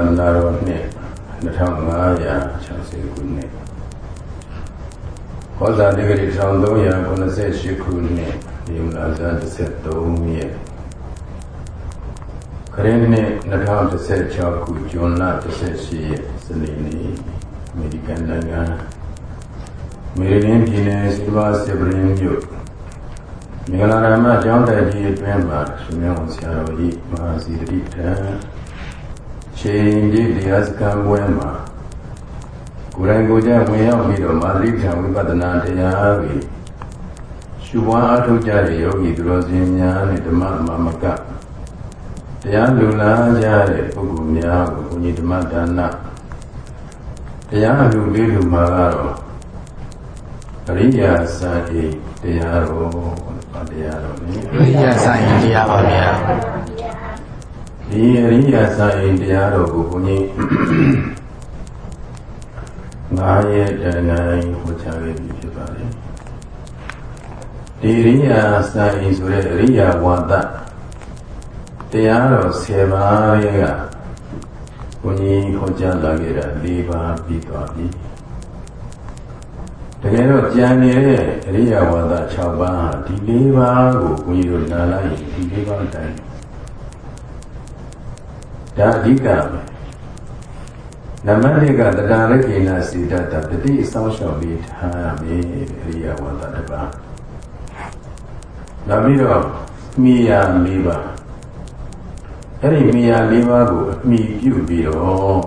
သမဏတော်နှစ်2560ခုနှစ်ဟောဇာတိဂရီ1398ခုနှစ်ဒီမလာဇာ13ရက်ခရစ်နှစ်2016ခုဇွန်လ18ရက်စနေနေ့အမေရိကန်နိုင်ငံမေရီလင်းပြည်နယ်စီဘာစစ်ဘရင်မြို့မင်္ဂလာရမကျောင်းတိုက်ကြီးအတွင်းမှာရှင်မြောင်ဆရာတော်ကြီးမဟာစီတိထံ ချိန်ကြီးတရားစခန်းပွဲမှာကိုယ်တိုင်ကိုယ်ကျဝင်ရောက်ပြီးတော့မာသရိပ္ပံဝိပဿနာတရားကြီးရှုပွားအားထုတ်ကြတဲ့ယောဂီသူတော်စင်များနဲ့ဓမ္မမမကတရားလူလားကြတဲ့ပုဂ္ဂိုလ်များကိုဘုန်းကြီးဓမ္မဒါနတရားလူလေးလူမှာကတော့အရိယာစာတိတရားတော်တရားတော်နိအရိယာစာရင်တရားပါဗျာ ဒီအရိယာစာရင်တရားတော်ကိုဘုန်းကြီးငါးရက်တန်တိုင်းဟောကြားခဲ့ပြီဖြစ်ပါတယ်ဒီအရိယာစာရင်ဆိုတဲ့အရိယာဝါဒတရားတော်10ပါးရဲ့ကဘုန်းကြီးဟောကြားလာခဲ့တာ၄ပါးပြီးသွားပြီတကယ်တော့ကြံနေတဲ့အရိယာဝါဒ6ပါးဟာဒီ၄ပါးကိုဘုန်းကြီးတို့နားလိုက်ဒီ၄ပါးတိုင်း ဒါအဓိကပဲနမတိကတတာရကိနာစိတတပတိအဆောင်ရှောက်ပြီးထားရမယ်အရိယာဝါဒတစ်ပါးနောက်ပြီးတော့မိယာ၄ပါးအဲ့ဒီမိယာ၄ပါးကိုအမိပြုပြီးတော့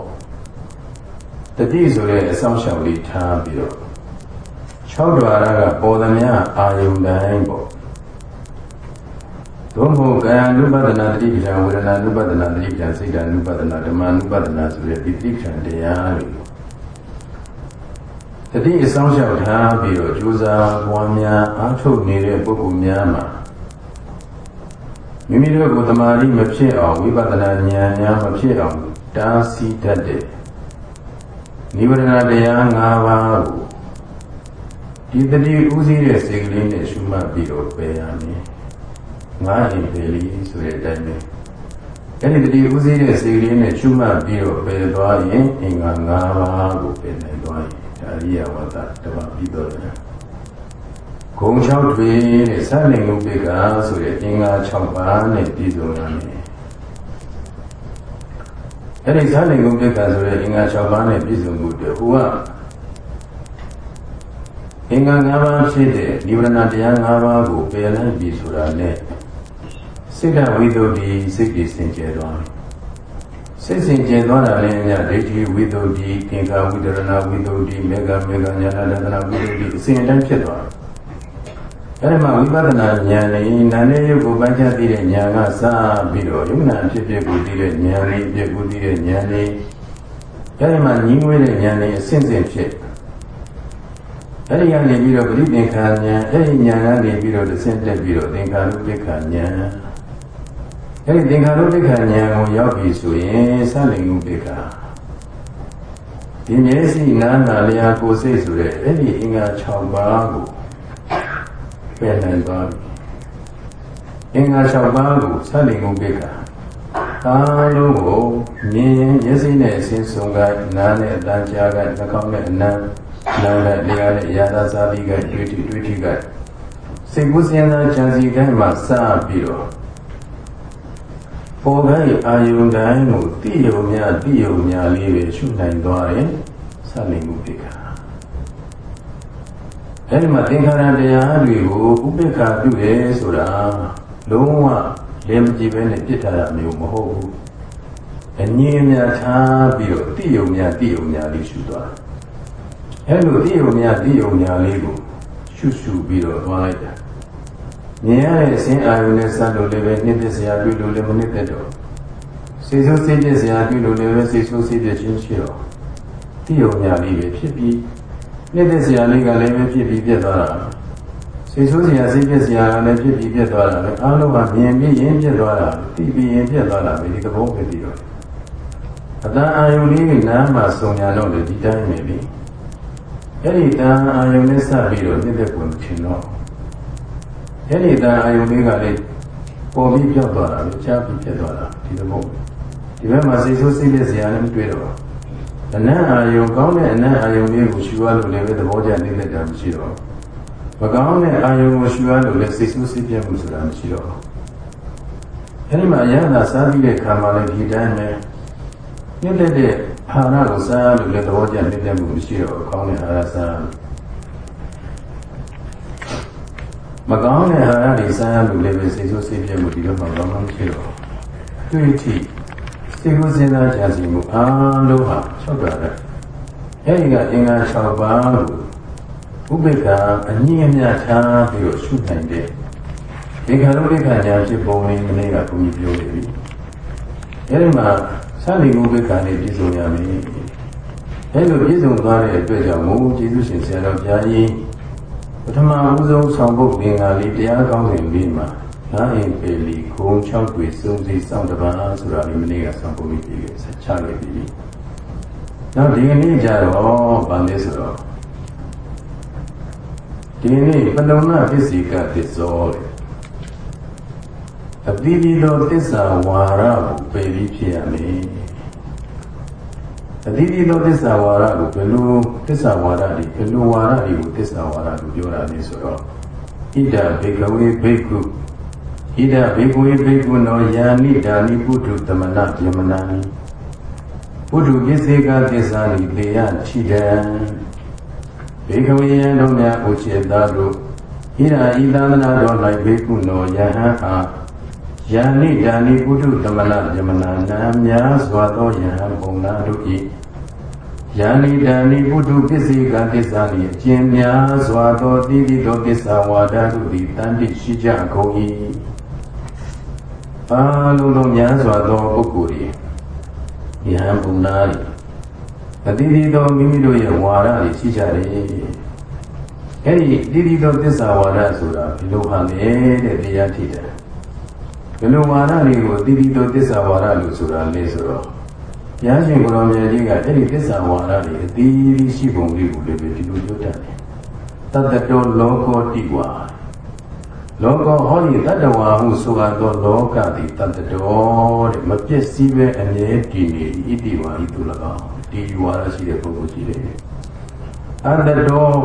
တတိဆိုတဲ့အဆောင်ရှောက်လေးထားပြီးတော့6ဓာရကပေါ်သမျှအာယုန်တိုင်းပေါ့ သို့မဟုတ်ကာယ ानु ပဒနာတိပ္ပံဝေဒနာ ानु ပဒနာတိပ္ပံစိတ် ानु ပဒနာဓမ္မ ानु ပဒနာဆိုတဲ့ဒီတိပ္ပံတရားတွေတတိအဆောင်လျှောက်ထားပြီးတော့ကြိုးစားပွားများအားထုတ်နေတဲ့ပုဂ္ဂိုလ်များမှာမိမိတို့ကိုယ်တမာတိမဖြစ်အောင်ဝိပဿနာဉာဏ်များမဖြစ်အောင်တားဆီးတတ်တဲ့နိဗ္ဗာန်တရား၅ပါးကိုဒီတတိဥစည်းတဲ့စိတ်ကလေးနဲ့ရှုမှတ်ပြီးတော့ပယ်ရမယ် ငါးရင်ပယ်လီဆိုတဲ့အတိုင်းပဲအဲ့ဒီတတိဥစည်းတဲ့စိတ်ကလေးနဲ့ရှုမှတ်ပြီးတော့ပယ်သွားရင်အင်္ဂါ၅ပါးကိုပယ်နိုင်သွားရင်ဒါရိယဝတ္တတပါပြီးတော့တယ်ဂုံ၆ထွေတဲ့စလင်ဥပိ္ပကဆိုတဲ့အင်္ဂါ၆ပါးနဲ့ပြည့်စုံရမယ်အဲ့ဒီဇာလင်ကုပိ္ပကဆိုတဲ့အင်္ဂါ၆ပါးနဲ့ပြည့်စုံမှုတည်းဟိုကအင်္ဂါ၅ပါးဖြစ်တဲ့နိဗ္ဗာန်တရား၅ပါးကိုပယ်လိုက်ပြီဆိုတာနဲ့ စိတ်ဓာဝိသုဒ္ဓိစိတ်ကြည်စင်ကြယ်သွားစိတ်စင်ကြယ်သွားတာလည်းညဒိဋ္ဌိဝိသုဒ္ဓိသင်္ခါဝိတရဏဝိသုဒ္ဓိမေဃမေဃညာနာတနာဝိသုဒ္ဓိအစဉ်အတိုင်းဖြစ်သွားတယ်အဲဒီမှာဝိပဿနာဉာဏ်နဲ့နာနဲ့ရုပ်ကိုပိုင်းခြားသိတဲ့ဉာဏ်ကစပြီးတော့ယုံနာဖြစ်ဖြစ်ကိုသိတဲ့ဉာဏ်လေးဖြစ်ကိုသိတဲ့ဉာဏ်လေးအဲဒီမှာညီးငွေးတဲ့ဉာဏ်လေးအစဉ်စဉ်ဖြစ်အဲ့ဒီကနေပြီးတော့ပရိသင်္ခာဉာဏ်အဲ့ဒီဉာဏ်ကနေပြီးတော့သင်တက်ပြီးတော့သင်္ခါရုပ္ပခာဉာဏ် အဲ့ဒီသင်္ခါရုပ္ပခာဉာဏ်ကိုရောက်ပြီဆိုရင်သလင်ဥပ္ပခာဒီမျက်စိနားနာလျာကိုယ်စိတ်ဆိုတဲ့အဲ့ဒီအင်္ဂါ6ပါးကိုပယ်နိုင်သွားပြီအင်္ဂါ6ပါးကိုသလင်ဥပ္ပခာအားလုံးကိုမြင်မျက်စိနဲ့အစဉ်ဆုံးကနားနဲ့အတန်းကြားကနှာခေါင်းနဲ့အနံ့နာနဲ့တရားနဲ့ရာသာစာပြီးကတွေ့ထိတွေ့ထိကစိတ်ကူးစဉ်းစားကြံစည်တိုင်းမှာစပြီးတော့ ပေါ်ခိုင်းအာယုန်တိုင်းကိုတိယုံများတိယုံများလေးပဲရှုနိုင်သွားတယ်စလိမ်မှုပိခာအဲဒီမှာသင်္ခါရတရားတွေကိုဥပိ္ပခာပြုတယ်ဆိုတာလုံးဝလည်းမကြည့်ပဲနဲ့ပြစ်ထားတာမျိုးမဟုတ်ဘူးအငြင်းများထားပြီးတော့တိယုံများတိယုံများလေးရှုသွားတယ်အဲ့လိုသိုံများသိုံများလေးကိုရှုရှုပြီးတော့သွားလိုက်တာ မြင်ရတဲ့အစဉ်အာရုံနဲ့စလို့လည်းပဲနှစ်သက်စရာတွေ့လို့လည်းမနှစ်သက်တော့စိတ်ဆိုးစိတ်ပြည့်စရာတွေ့လို့လည်းပဲစိတ်ဆိုးစိတ်ပြည့်ခြင်းရှိတော့သိုံများလေးပဲဖြစ်ပြီးနှစ်သက်စရာလေးကလည်းပဲဖြစ်ပြီးပြတ်သွားတာစိတ်ဆိုးစရာစိတ်ပြည့်စရာကလည်းဖြစ်ပြီးပြတ်သွားတာပဲအားလုံးကမြင်ပြီးရင်ပြတ်သွားတာသိပြီးရင်ပြတ်သွားတာပဲဒီသဘောပဲဒီတော့အတန်အာယုန်လေးကနားမှာစုံညာတော့လေဒီတိုင်းပဲပြီအဲ့ဒီတန်အာယုန်နဲ့စပြီးတော့နှစ်သက်ပုံချင်တော့ အဲ့ဒီတန်အာယုန်လေးကလည်းပေါ်ပြီးပြောက်သွားတာပဲကြားပြီးပြတ်သွားတာဒီသဘောဒီဘက်မှာစိတ်ဆိုးစိတ်ပြည့်စရာလည်းမတွေ့တော့ဘူးအနတ်အာယုံကောင်းတဲ့အနတ်အာယုံလေးကိုရှူရလို့လည်းပဲသဘောကျနေတဲ့တာမရှိတော့မကောင်းတဲ့အာယုံကိုရှူရလို့လည်းစိတ်ဆိုးစိတ်ပြည့်မှုဆိုတာမရှိတော့အဲဒီမှာအရဟတာစားပြီးတဲ့ခါမှလည်းဒီတိုင်းပဲမြင့်တဲ့တဲ့အာဟာရကိုစားလို့လည်းသဘောကျနေတဲ့မှုမရှိတော့ကောင်းတဲ့အာဟာရစား မကောင်းတဲ့အာဟာရတွေစားလို့လည်းပဲစိတ်ဆိုးစိတ်ပြည့်မှုဒီလိုမှကောင်းမှမရှိတော့တွေ့ထိစိတ်ကိုစဉ်းစားကြစီမှုအားလုံးဟာ၆ပါးတဲ့အဲဒီကအင်္ဂါ၆ပါးကိုဥပေက္ခအငြင်းအမြတ်ထားပြီးတော့ရှုနိုင်တဲ့ဒီခါလုံးဒိဋ္ဌာညာဖြစ်ပုံလေးကလေးကဘုန်းကြီးပြောနေပြီအဲဒီမှာသာလီဥပေက္ခနဲ့ပြည့်စုံရမယ်အဲလိုပြည့်စုံသွားတဲ့အတွက်ကြောင့်မို့ကျေးဇူးရှင်ဆရာတော်ဘုရားကြီးပ ထမဦးဆုံးဆောင်ဖို့ပင်ကလေးတရားကောင်းစဉ်လေးမှာငါအိမ်ပေလီခုံ6တွေစုံစည်းစောင့်တပါးဆိုတာဒီမနေ့ကဆောင်ဖို့ပြီးပြီဆက်ချခဲ့ပြီ။နောက်ဒီကနေ့ကျတော့ဗာလဲဆိုတော့ဒီနေ့ပလုံနာပစ္စည်းကသစ္စောလေအတိပိသောသစ္စာဝါရကိုပယ်ပြီးဖြစ်ရမယ်။ အတိပိသောသစ္စာဝါရကိုဘယ်လိုသစ္စာဝါရတွေဘယ်လိုဝါရတွေကိုသစ္စာဝါရကိုပြောတာလဲဆိုတော့ဣဒဘေကဝေဘေကုဣဒဘေကွေဘေကုနောယာနိဒါနိပုထုသမဏယမနာနိပုထုကိစေကသစ္စာနိလေယထိတံဘေကဝေယံတို့များဥจิตသားတို့ဣဒဤသန္တနာတော်၌ဘေကုနောယဟံအားယာနိဒါနိပုထုသမဏယမနာနာများစွာသောယဟံ ပုံနာတို့၏ယာနိဒါနိပုထုပစ္စေကသစ္စာနိအကျဉ်များစွာသောတိတိသောသစ္စာဝါဒတို့သည်တန်တိရှိကြကုန်၏အာလုံးလုံးများစွာသောပုဂ္ဂိုလ်တွေယဟန်ဘုံနာတွေအတိတိသောမိမိတို့ရဲ့ဝါဒတွေရှိကြတယ်အဲ့ဒီတိတိသောသစ္စာဝါဒဆိုတာဘယ်လိုဟာလဲတဲ့တရားထိတယ်ဘယ်လိုဝါဒတွေကိုတိတိသောသစ္စာဝါဒလို့ဆိုတာလဲဆိုတော့ ဘုရားရှင်ကိုရောင်မြတ်ကြီးကအဲ့ဒီသစ္စာဝါဒတွေအတိအကျရှိပုံလေးကိုလည်းဒီလိုပြောတတ်တယ်တတ္တတောလောကောတိဝါလောကဟောဒီတတ္တဝါဟုဆိုအပ်သောလောကသည်တတ္တတော်တဲ့မပြည့်စည်ပဲအမြဲတည်နေဣတိဝါဤသူ၎င်းဒီဝါရရှိတဲ့ပုဂ္ဂိုလ်ရှိတယ်အတ္တတော်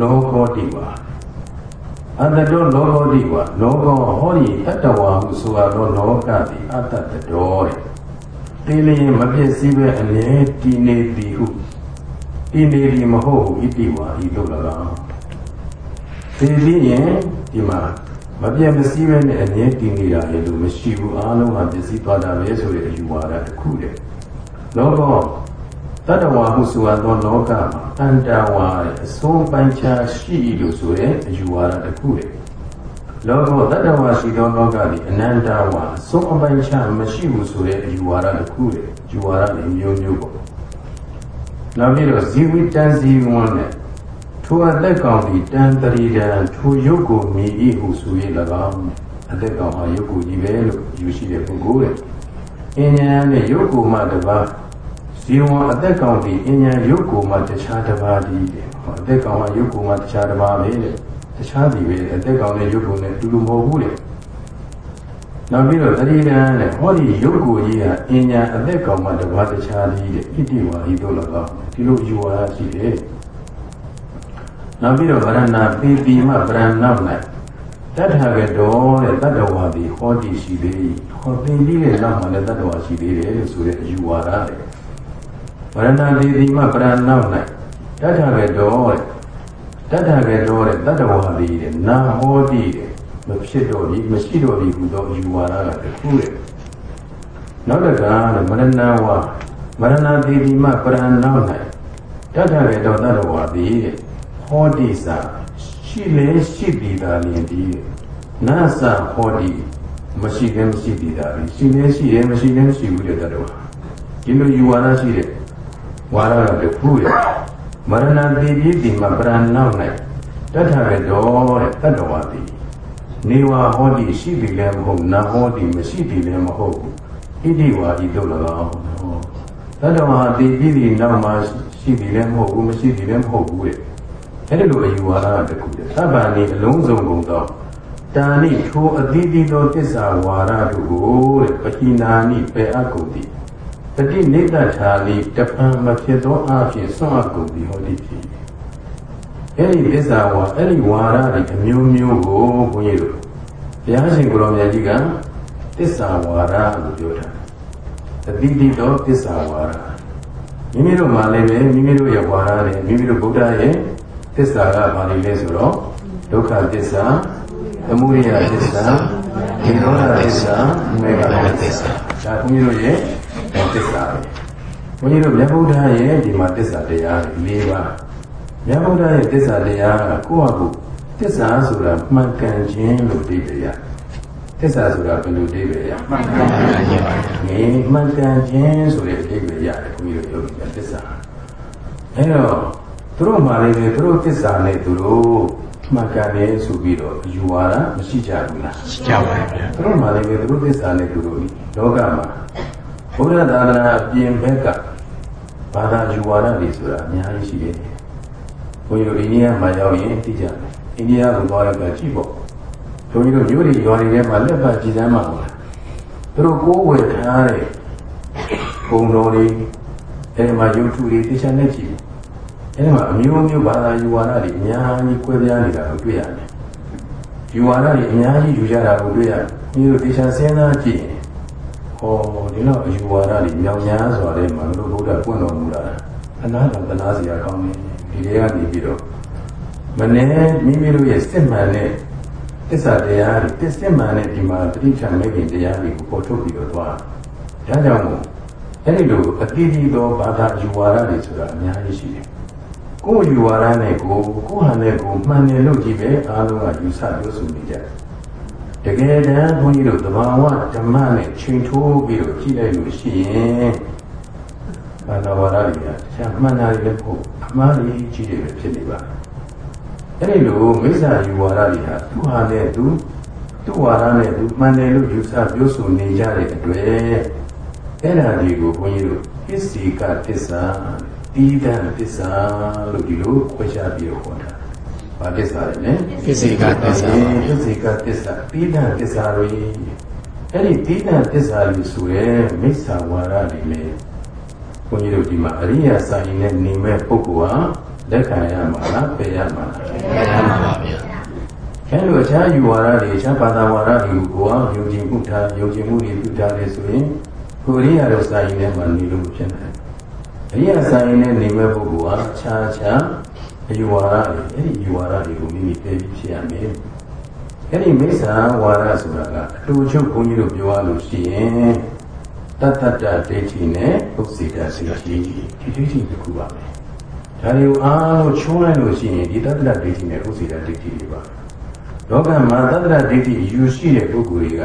လောကောတိဝါအတ္တတော်လောကောတိဝါလောကဟောဒီတတ္တဝါဟုဆိုအပ်သောလောကသည်အတ္တတော်တဲ့ တိလျင်မပြည့်စည်ပဲအမြဲတည်နေသည်ဟုတည်နေသည်မဟုတ်ဣတိဝါဤသူ၎င်းဒီလျင်ဒီမှာမပြတ်မစည်းပဲနဲ့အမြဲတည်နေတာလေလို့မရှိဘူးအားလုံးဟာပစ္စည်းသွားတာပဲဆိုတဲ့အယူဝါဒတစ်ခုတည်းလောကတတ္တဝါဟုဆိုသောလောကမှာတန်တဝါအစိုးပိုင်းခြားရှိလို့ဆိုတဲ့အယူဝါဒတစ်ခုတည်း လောကသတ္တဝါရှိသောလောကသည်အနန္တဝါဆုံးအပိုင်ချမရှိဘူးဆိုတဲ့အယူဝါဒတစ်ခုလေယူဝါဒမျိုးမျိုးပေါ့နောက်ပြီးတော့ဇီဝိတန်ဇီဝံနဲ့ထိုအသက်ကောင်သည်တန်တရီတန်ထိုရုပ်ကိုမြည်၏ဟုဆို၍၎င်းအသက်ကောင်ဟာရုပ်ကိုကြီးပဲလို့ယူရှိတဲ့ပုဂ္ဂိုလ်တဲ့အင်းဉာဏ်နဲ့ရုပ်ကိုမှတပါးဇီဝံအသက်ကောင်သည်အင်းဉာဏ်ရုပ်ကိုမှတခြားတပါးတည်းအသက်ကောင်ဟာရုပ်ကိုမှတခြားတပါးပဲတဲ့ တခြားဒီပဲအသက်ကောင်နဲ့ရုပ်ကိုနဲ့တူတူမဟုတ်ဘူးတဲ့နောက်ပြီးတော့တတိယနဲ့ဟောဒီရုပ်ကိုကြီးဟာအញ្ញံအသက်ကောင်မှတပါးတခြားဒီတဲ့ဣတိဝါဤတို့၎င်းဒီလိုယူဝါဒရှိတယ်နောက်ပြီးတော့ဗရဏပေတိမဗရဏနောက်၌တတ္ထာကတော်တဲ့တတ္တဝါဒီဟောတိရှိသေး၏ဟောသင်ပြီးတဲ့နောက်မှာလည်းတတ္တဝါရှိသေးတယ်လို့ဆိုတဲ့အယူဝါဒတဲ့ဗရဏပေတိမဗရဏနောက်၌တတ္ထာကတော်တဲ့ တတ္ထာကတော်တဲ့တတ္တဝါဒီတဲ့နာဟောတိတဲ့မဖြစ်တော့ဒီမရှိတော့ဒီဟူသောအယူဝါဒကတခုတဲ့နောက်တကတဲ့မရဏဝါမရဏပေတိမဗရဏနောက်၌တတ္ထာကတော်တတ္တဝါဒီတဲ့ဟောတိစာရှိလေရှိပြီးသားလင်ဒီနာသဟောတိမရှိလည်းမရှိပြီးသားလင်ရှိလည်းရှိတယ်မရှိလည်းမရှိဘူးတဲ့တော်ဒီလိုယူဝါဒရှိတဲ့ဝါဒကတခုရဲ့ မရဏတိပိတိမပရဏနောက်၌တထရတော်တဲ့တတ္တဝါတိနေဝဟောတိရှိပြီလည်းမဟုတ်နာဟောတိမရှိပြီလည်းမဟုတ်ဘူးဣတိဝါဤတို့၎င်းတတ္တဝါတိပိတိနောက်မှာရှိပြီလည်းမဟုတ်ဘူးမရှိပြီလည်းမဟုတ်ဘူးတဲ့အဲ့ဒီလိုအယူဝါဒတခုတည်းသဗ္ဗန်ဤအလုံးစုံကုန်သောတာနိထိုအတိတိသောတစ္ဆာဝါဒတို့ကိုတဲ့ပဟိနာနိပေအကုတိ ပฏิနိဒ္ဒထာလိတပံမဖြစ်သောအဖြစ်ဆွမ်းအပ်ကုန်ပြီးဟောဒီဖြစ်အဲ့ဒီသစ္စာဝါအဲ့ဒီဝါရတွေအမျိုးမျိုးကိုဘုန်းကြီးတို့ဘုရားရှင်ကိုရောမြတ်ကြီးကသစ္စာဝါရလို့ပြောတာအတိတိတော့သစ္စာဝါရမိမိတို့မှလည်းပဲမိမိတို့ရဲ့ဝါရနဲ့မိမိတို့ဗုဒ္ဓရဲ့သစ္စာကဘာတွေလဲဆိုတော့ဒုက္ခသစ္စာသမုဒယသစ္စာဒီရောဓသစ္စာမေဃသစ္စာဒါဘုန်းကြီးတို့ရဲ့ သစ္စာပဲဘုန်းကြီးတို့မြတ်ဗုဒ္ဓရဲ့ဒီမှာသစ္စာတရား၄ပါးမြတ်ဗုဒ္ဓရဲ့သစ္စာတရားကကိုယ့်အကူသစ္စာဆိုတာမှန်ကန်ခြင်းလို့သိကြရတယ်သစ္စာဆိုတာဘယ်လိုသိပဲရမှန်ကန်ခြင်းပါငေမှန်ကန်ခြင်းဆိုတဲ့အဓိပ္ပာယ်ရတယ်ဘုရားယောဂီကသစ္စာအဲတော့သူတို့မှလည်းသူတို့သစ္စာနဲ့သူတို့မှန်ကန်တယ်ဆိုပြီးတော့ယူဝါဒမရှိကြဘူးလားရှိကြပါရဲ့ဗျာသူတို့မှလည်းသူတို့သစ္စာနဲ့သူတို့လောကမှာ ဘုရားသာသနာပြင်ဘက်ကဘာသာယူဝါဒတွေဆိုတာအများကြီးရှိတယ်ဘုန်းကြီးတို့အိန္ဒိယမှာရောက်ရင်သိကြတယ်အိန္ဒိယကိုသွားရတဲ့ကြည့်ပေါ့ဘုန်းကြီးတို့မြို့တွေရွာတွေထဲမှာလက်ပတ်ကြည်စမ်းမှာဟုတ်လားသူတို့ကိုးဝယ်ထားတဲ့ပုံတော်တွေအဲဒီမှာရုပ်ထုတွေသိချင်တဲ့ကြည့်အဲဒီမှာအမျိုးမျိုးဘာသာယူဝါဒတွေအများကြီးကွဲပြားနေတာကိုတွေ့ရတယ်ယူဝါဒတွေအများကြီးယူကြတာကိုတွေ့ရတယ်မျိုးသိချင်စဉ်းစားကြည့် ရင်ဟောဒီတော့ယူဝါဒတွေမြောင်များစွာတဲ့မှာလို့ဘုရားပွင့်တော်မူတာအနာတော်တနာစရာကောင်းတယ်ဒီတွေကနေပြီးတော့မနေ့မိမိတို့ရဲ့စစ်မှန်တဲ့သစ္စာတရားတွေတစ်စစ်မှန်တဲ့ဒီမှာပဋိချမဲ့ခင်တရားတွေကိုပေါ်ထုတ်ပြီးတော့သွားဒါကြောင့်မို့အဲ့ဒီလိုအတိအကျသောဘာသာယူဝါဒတွေဆိုတာအများကြီးရှိတယ်ကိုယ်ယူဝါဒနဲ့ကိုယ်ကိုယ်ဟန်နဲ့ကိုယ်မှန်တယ်လို့ကြည့်ပဲအားလုံးကယူဆပြောဆိုနေကြတယ် တကယ်တမ်းဘုန်းကြီးတို့သဘာဝဓမ္မနဲ့ချိန်ထိုးပြီးတော့ကြည့်လိုက်လို့ရှိရင်ဘာသာဝါဒတွေကဆရာမှန်တာတွေလည်းဖို့အမှားကြီးကြီးတွေဖြစ်နေပါတယ်အဲ့ဒီလိုမိစ္ဆာယူဝါဒတွေဟာသူ့ဟာနဲ့သူသူ့ဝါဒနဲ့သူမှန်တယ်လို့ယူဆပြောဆိုနေကြတဲ့အတွက်အဲ့ဒါဒီကိုဘုန်းကြီးတို့ပစ္စည်းကသစ္စာတိဒံသစ္စာလို့ဒီလိုခွဲခြားပြီးတော့ဟောတာ။ ဘာသစ္စာလဲလဲ။ပစ္စည်းကသစ္စာပစ္စည်းကသစ္စာတိဒံသစ္စာတွေအဲ့ဒီတိဒံသစ္စာလို့ဆိုရဲမိစ္ဆာဝါဒတွေလေဘုန်းကြီးတို့ဒီမှာအရိယာစာရင်နဲ့နေမဲ့ပုဂ္ဂိုလ်ဟာလက်ခံရမှာလားပယ်ရမှာလားပယ်ရမှာပါဗျာအဲလိုအခြားယူဝါဒတွေအခြားဘာသာဝါဒတွေကိုကိုယ်အောင်ယုံကြည်မှုထားယုံကြည်မှုတွေပြုထားတယ်ဆိုရင်ကိုရိယာတို့စာရင်ထဲမှာနေလို့ဖြစ်တယ်အရိယာစာရင်နဲ့နေမဲ့ပုဂ္ဂိုလ်ဟာခြားခြား အယူဝါဒတွေအဲ့ဒီယူဝါဒတွေကိုမိမိပယ်ပြီးဖြစ်ရမယ်အဲ့ဒီမိစ္ဆာဝါဒဆိုတာကအတူချုပ်ဘုန်းကြီးတို့ပြောရလို့ရှိရင်တတ္တတဒိဋ္ဌိနဲ့ဥစ္စေတစိတ်ကြီးဒီဒိဋ္ဌိတစ်ခုပါပဲဒါတွေကိုအားလုံးချုံးလိုက်လို့ရှိရင်ဒီတတ္တရဒိဋ္ဌိနဲ့ဥစေတဒိဋ္ဌိတွေပါလောကမှာတတ္တရဒိဋ္ဌိယူရှိတဲ့ပုဂ္ဂိုလ်တွေက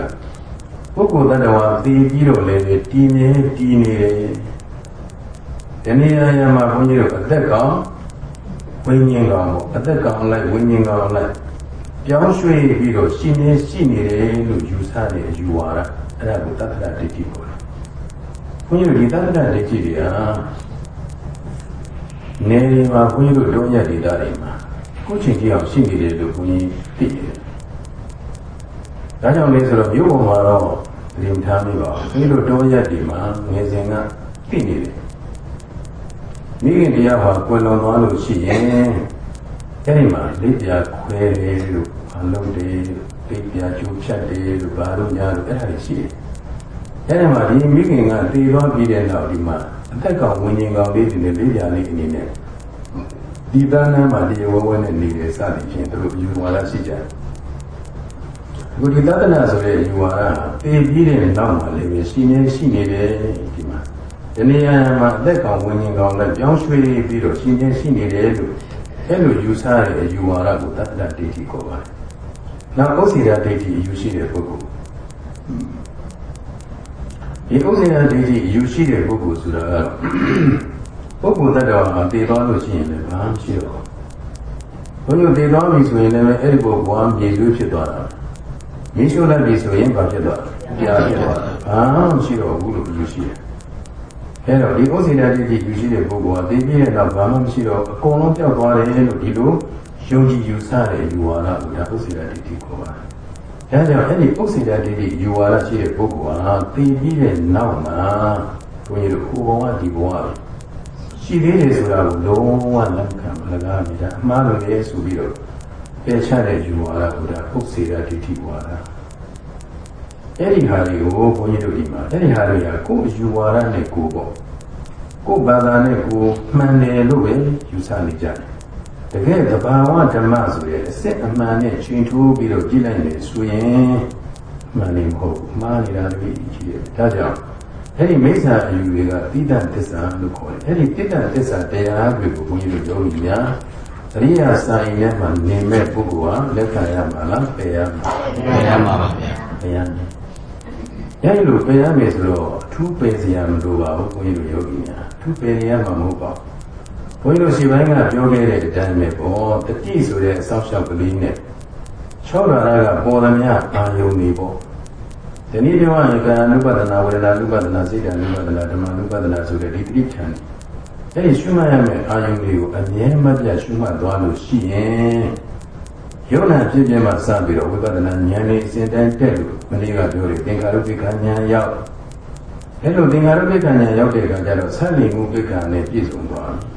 ပုဂ္ဂိုလ်တ attva သိပြီးတော့လည်းတည်နေတည်နေတယ်ဒီနေရာမှာဘုန်းကြီးတို့အသက်ကောင် ဝိညာဉ်ကောင်ပေါ့အသက်ကောင်လိုက်ဝိညာဉ်ကောင်လိုက်ပြောင်းရွှေ့ပြီးတော့ရှင်နေရှိနေတယ်လို့ယူဆတဲ့အယူဝါဒအဲ့ဒါကိုတတ္တရဒိဋ္ဌိခေါ်တယ်ဘုန်းကြီးတို့ဒီတတ္တရဒိဋ္ဌိတွေကနေမှာဘုန်းကြီးတို့လုံးရဒေတာတွေမှာကိုချင်းကြီးအောင်ရှိနေတယ်လို့ဘုန်းကြီးသိတယ်။ဒါကြောင့်လေဆိုတော့မြို့ပေါ်မှာတော့ဒီထားမိပါဘူး။ဘုန်းကြီးတို့တောရက်တွေမှာငယ်စဉ်ကသိနေတယ်။ မိခင်တရားဟာကွယ်လွန်သွားလို့ရှိရင်အဲဒီမှာလက်ပြခွဲတယ်လို့အလုံးတယ်လက်ပြကျိုးဖြတ်တယ်လို့ဘာလို့ညာလို့အဲ့ဒါတွေရှိတယ်။အဲဒီမှာဒီမိခင်ကတည်သွားပြီးတဲ့နောက်ဒီမှာအသက်ကောင်ဝิญဉ်ကောင်လေးတွေနဲ့လေးပြားလေးအနေနဲ့ဒီသားနမ်းမှာဒီဝဝနဲ့နေတယ်စသည်ဖြင့်သူတို့ယူဝါဒရှိကြတယ်။ဒီဒီသဒ္ဒနာဆိုတဲ့ယူဝါဒပေပြီးတဲ့နောက်မှာလည်းရှိနေရှိနေတယ် ဒီမှာဒီနေရာမှာအသက်ကောင်ဝิญဉ်ကောင်လည်းပြောင်းရွှေ့ပြီးတော့ရှိနေရှိနေတယ်လို့အဲလိုယူဆရတဲ့ယူဝါဒကိုသဒ္ဒနာဒိဋ္ဌိခေါ်ပါတယ်။နောက်ဥစ္စေတဒိဋ္ဌိယူရှိတဲ့ပုဂ္ဂိုလ်ဒီဥစ္စေယဒိဋ္ဌိယူရှိတဲ့ပုဂ္ဂိုလ်ဆိုတာကတော့ပုဂ္ဂိုလ်တ attva မှာတည်သွားလို့ရှိရင်လည်းဘာမှရှိတော့ဘုန်းကြီးတည်သွားပြီဆိုရင်လည်းအဲ့ဒီပုဂ္ဂိုလ်ကမြေရွေးဖြစ်သွားတာမြေရှို့လိုက်ပြီဆိုရင်ဘာဖြစ်သွားလဲပြာဖြစ်သွားတာဘာမှရှိတော့ဘူးလို့ယူရှိတယ် အဲ့တော့ဒီဥစ္စေယဒိဋ္ဌိယူရှိတဲ့ပုဂ္ဂိုလ်ကတည်ပြီးတဲ့နောက်ဘာမှမရှိတော့အကုန်လုံးပြောက်သွားတယ်လို့ဒီလိုယုံကြည်ယူဆတဲ့ယူဝါဒကိုဒါဥစ္စေယဒိဋ္ဌိခေါ်ပါတယ်ဒါကြောင့်အဲ့ဒီပု္ပ္ပစေတဒိဋ္ဌိယူဝါဒရှိတဲ့ပုဂ္ဂိုလ်ဟာသိပြီးတဲ့နောက်မှာဘုန်းကြီးတို့ဟိုဘဝဒီဘဝပဲရှိသေးတယ်ဆိုတာကိုလုံးဝလက်ခံမလကားနေတာအမှားလို့လေဆိုပြီးတော့ပယ်ချတဲ့ယူဝါဒဘုရားပုတ်စေတာဒိဋ္ဌိဝါဒ အဲ့ဒီဟာတွေကိုဘုန်းကြီးတို့ဒီမှာအဲ့ဒီဟာတွေကကိုယ်ယူဝါဒနဲ့ကိုယ်ပေါ့ကိုယ်ဘာသာနဲ့ကိုယ်မှန်တယ်လို့ပဲယူဆနေကြတယ်တကယ်တဘာဝဓမ္မဆိုရဲအစစ်အမှန်နဲ့ချိန်ထိုးပြီးတော့ကြည့်လိုက်နေဆိုရင်မှန်နေမဟုတ်မှားနေတာတကယ်ကြီးတယ်ဒါကြောင့်အဲ့ဒီမိစ္ဆာအယူတွေကတိတ္တသစ္စာလို့ခေါ်တယ်အဲ့ဒီတိတ္တသစ္စာတရားတွေကိုဘုန်းကြီးတို့ပြောလို့ညာအရိယာစာရင်ထဲမှာနေမဲ့ပုဂ္ဂိုလ်ဟာလက်ခံရမှာလားပယ်ရမှာဘယ်ရမှာပါဗျာပယ်ရမယ်။ အဲဒီလိုပယ်ရမယ်ဆိုတော့အထူးပယ်စရာမလိုပါဘူးဘုန်းကြီးတို့ယောဂီများအထူးပယ်ရမှာမဟုတ်ပါဘူး။ဘုန်းကြီးတို့ရှိပိုင်းကပြောခဲ့တဲ့အတိုင်းပဲပေါ့တတိဆိုတဲ့အဆောက်အအုံကလေးနဲ့၆ဓာရကပေါ်သမျှအာယုန်တွေပေါ့။ဒီနည်းပြောရရင်ကာယ ानु ပဒနာဝေဒနာ ानु ပဒနာစိတ် ानु ပဒနာဓမ္မ ानु ပဒနာဆိုတဲ့ဒီတိဋ္ဌာန်အဲဒီရှုမှတ်ရမယ့်အာယုန်တွေကိုအမြဲမပြတ်ရှုမှတ်သွားလို့ရှိရင် ယုံနာဖြစ်ဖြစ်မှစပြီးတော့ဝိပဿနာဉာဏ်လေးအစဉ်တိုင်းတက်လို့မနေ့ကပြောတယ်သင်္ခါရုပ္ပခဉာဏ်ရောက်အဲလိုသင်္ခါရုပ္ပခဉာဏ်ရောက်တဲ့အခါကျတော့ဆက်လီမှုပ္ပခာနဲ့ပြည့်စုံသွားပြီ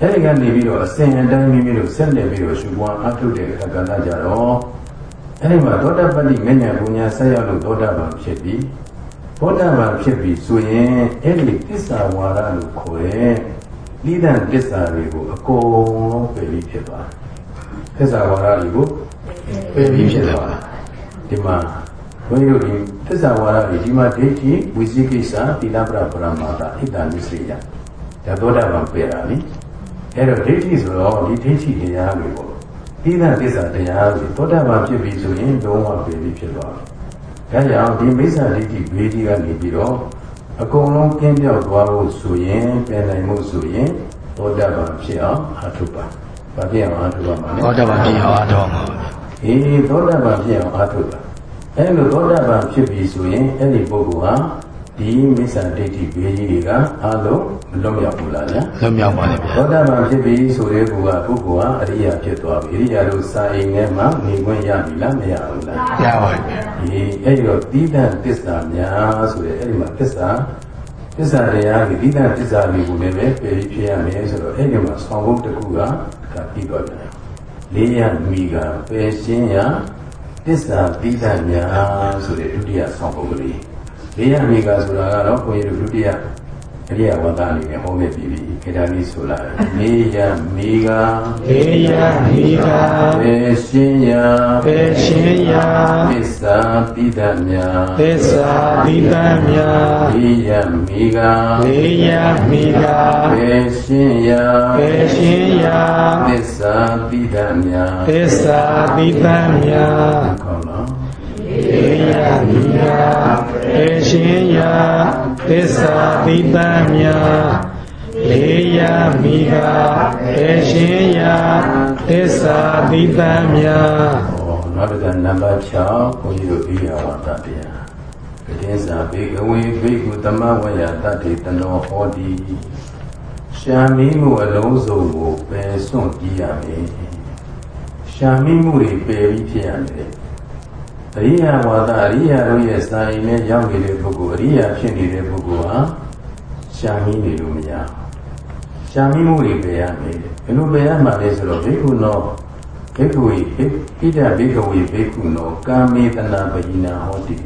အဲဒီကနေပြီးတော့အစဉ်အတိုင်းမိမိတို့ဆက်လက်ပြီးတော့ရှုပွားအားထုတ်တဲ့အခါကလည်းကြတော့အဲဒီမှာသောတပတ္တိမဉ္ဇဉ်ပူညာဆက်ရောက်လို့သောတာပန်ဖြစ်ပြီးသောတာပန်ဖြစ်ပြီးဆိုရင်အဲ့ဒီသစ္စာဝါဒလို့ခေါ်တဲ့လိဒံသစ္စာတွေကိုအကုန်လုံးပယ်ပြီးဖြစ်သွားတယ် သစ္စာဝါဒတွေကိုပယ်ပြီးဖြစ်သွားတာဒီမှာဘုန်းကြီးတို့ဒီသစ္စာဝါဒတွေဒီမှာဒိဋ္ဌိဝိသိကိစ္စသီလပရပရမတာဣဒ္ဓနိစိယဒါသောတာပန်ပယ်တာလေအဲ့တော့ဒိဋ္ဌိဆိုတော့ဒီဒိဋ္ဌိတရားတွေပေါ့သီလသစ္စာတရားတွေသောတာပန်ဖြစ်ပြီဆိုရင်လုံးဝပယ်ပြီးဖြစ်သွားတယ်ဒါကြောင့်ဒီမိစ္ဆာဒိဋ္ဌိဘေးဒီကနေပြီးတော့အကုန်လုံးကင်းပြောက်သွားဖို့ဆိုရင်ပယ်နိုင်မှုဆိုရင်သောတာပန်ဖြစ်အောင်အထုပါ။ ဘာဖြစ်အောင်အထုပါမှာလဲဟောတာပါပြအောင်အားတော်မှာပါဗျာ။အေးသောတာပန်ဖြစ်အောင်အထုပါ။အဲလိုသောတာပန်ဖြစ်ပြီဆိုရင်အဲ့ဒီပုဂ္ဂိုလ်ဟာဒီမိစ္ဆာဒိဋ္ဌိဘေးကြီးတွေကအားလုံးမလွတ်မြောက်ဘူးလားဗျာ။လွတ်မြောက်ပါလေဗျာသောတာပန်ဖြစ်ပြီဆိုတဲ့ကူကပုဂ္ဂိုလ်ဟာအရိယာဖြစ်သွားပြီ။အရိယာတို့စာအိမ်ထဲမှာနေခွင့်ရပြီလားမရဘူးလား။ရပါပြီဗျာဒီအဲ့ဒီတော့သီးသန့်တစ္ဆာများဆိုတဲ့အဲ့ဒီမှာတစ္ဆာတစ္ဆာတရားကြီးသီးသန့်တစ္ဆာတွေကိုလည်းပဲပယ်ပြီးဖြစ်ရမယ်ဆိုတော့အဲ့ဒီမှာဆောင်းဖို့တစ်ခုက ဒါပြီးတော့တယ်လေးရမိကပယ်ရှင်းရတစ္ဆာသီးသန့်များဆိုတဲ့ဒုတိယဆောင်းဖို့ကလေးလေးရမိကဆိုတာကတော့ဘုန်းကြီးတို့ဒုတိယ အရိယဝတ္တအနေနဲ့ဟောခဲ့ပြီးပြီခေတ္တလေးဆိုလာတယ်လေးရမိကေယမိကပယ်ရှင်းရပေရှင်ယသစ္စာသီးသန့်များသစ္စာတိပံမြာေယမိကေယမိကပေရှင်ယပေရှင်ယသစ္စာပိဒမြာသစ္စာတိပံမြာခေါ်နော်ေ ယမိကပေရှင်ယသစ္စာတိပံမြာေယမိကပေရှင်ယသစ္စာတိပံမြာဟောနောက်တစ်ခါနံပါတ်6ဘုန်းကြီးတို့ပြီးရဝတ္တတရားကတိစ္စာဘေကဝေဘိက္ခုသမဝယတတေတနောဟောတိရှာမီမှုအလုံးစုံကိုပယ်စွန့်ကြည့်ရမယ်ရှာမီမှုတွေပယ်ပြီးဖြစ်ရမယ် အရိယဝါဒအရိယတို့ရဲ့စာရင်နဲ့ရောက်နေတဲ့ပုဂ္ဂိုလ်အရိယဖြစ်နေတဲ့ပုဂ္ဂိုလ်ဟာရှာမီနေလို့မရဘူးရှာမိမှုတွေပယ်ရမယ်ဘယ်လိုပယ်ရမှာလဲဆိုတော့ဘိက္ခုနောဘိက္ခုဝေဣဒဘိက္ခဝေဘိက္ခုနောကာမေတနာပဟိနာဟောတိ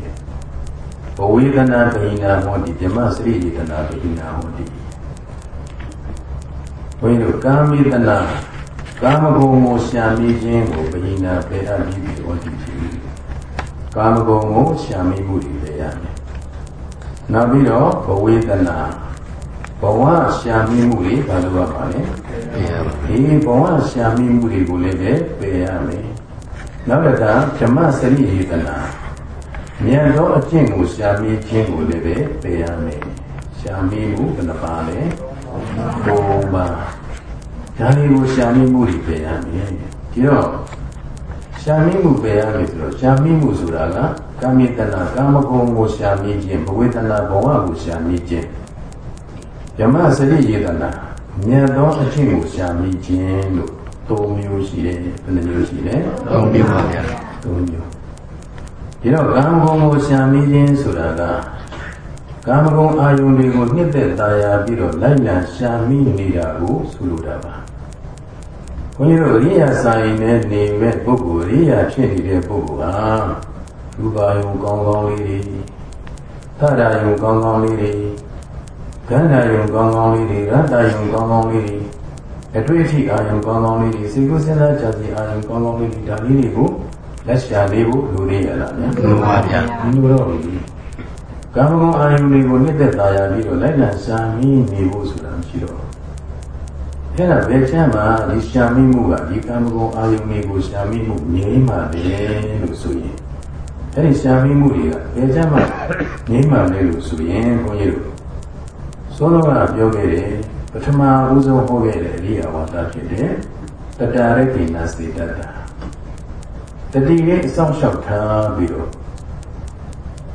ဘဝေဒနာပဟိနာဟောတိဓမ္မစရိယေတနာပဟိနာဟောတိဘုန်းကြီးတို့ကာမေတနာကာမဂုဏ်ကိုရှာမိခြင်းကိုပဟိနာပယ်အပ်ပြီးဟောတိဖြစ် ကာမဂုဏ်ကိုရှာမိမှုတွေပယ်ရမယ်နောက်ပြီးတော့ဘဝေဒနာဘဝရှာမိမှုတွေဘာလို့ရပါလဲပြရပါဒီဘဝရှာမိမှုတွေကိုလည်းပဲပယ်ရမယ်နောက်တစ်ခါဓမ္မစရိယေတနာဉာဏ်သောအကျင့်ကိုရှာမိခြင်းကိုလည်းပဲပယ်ရမယ်ရှာမိမှုဘယ်နှပါလဲဘုံပါဒါလေးကိုရှာမိမှုတွေပယ်ရမယ်ဒီတော့ ရှာမိမှုပယ်ရမယ်ဆိုတော့ရှာမိမှုဆိုတာကကာမိတနာကာမဂုဏ်ကိုရှာမိခြင်းဘဝေတနာဘဝကိုရှာမိခြင်းဓမ္မစရိယေတနာမြတ်သောအချင်းကိုရှာမိခြင်းလို့သုံးမျိုးရှိတယ်ဘယ်နှမျိုးရှိလဲသုံးပြပါဗျာသုံးမျိုးဒီတော့ကံဘုံကိုရှာမိခြင်းဆိုတာကကကာမဂုဏ်အာယုန်တွေကိုနှစ်သက်သာယာပြီးတော့လိုက်လံရှာမိနေတာကိုဆိုလိုတာပါ ဘုန်းကြီးတို့အရိယာဆိုင်နဲ့နေမဲ့ပုဂ္ဂိုလ်အရိယာဖြစ်နေတဲ့ပုဂ္ဂိုလ်ဟာရူပါယုံကောင်းကောင်းလေးတွေသရယုံကောင်းကောင်းလေးတွေကန္နာယုံကောင်းကောင်းလေးတွေရတ္တယုံကောင်းကောင်းလေးတွေအတွေ့အထိအာယုံကောင်းကောင်းလေးတွေစေကုစဉ်းစားကြစီအာယုံကောင်းကောင်းလေးတွေဒါလေးတွေကိုလက်ရှာလေးဖို့လိုသေးရလားဗျာလိုပါဗျာဒီလိုတော့ဒီကာမဂုဏ်အာယုန်တွေကိုနှစ်သက်သာယာပြီးတော့လိုက်လံရှာမိနေဖို့ဆိုတာမရှိတော့ဘူး အဲ့ဒါဘယ်ချမ်းမှာဒီရှာမိမှုကဒီကာမဂုဏ်အာယုန်တွေကိုရှာမိမှုငြိမ်းမှတယ်လို့ဆိုရင်အဲ့ဒီရှာမိမှုတွေကဘယ်ချမ်းမှာငြိမ်းမှလဲလို့ဆိုရင်ဘုန်းကြီးတို့သောတော်ကပြောခဲ့တယ်ပထမဦးဆုံးဟောခဲ့တဲ့အရိယာဝါဒဖြစ်တဲ့တတရကိနာစေတတာတတိရဲ့အဆောင်လျှောက်ထားပြီးတော့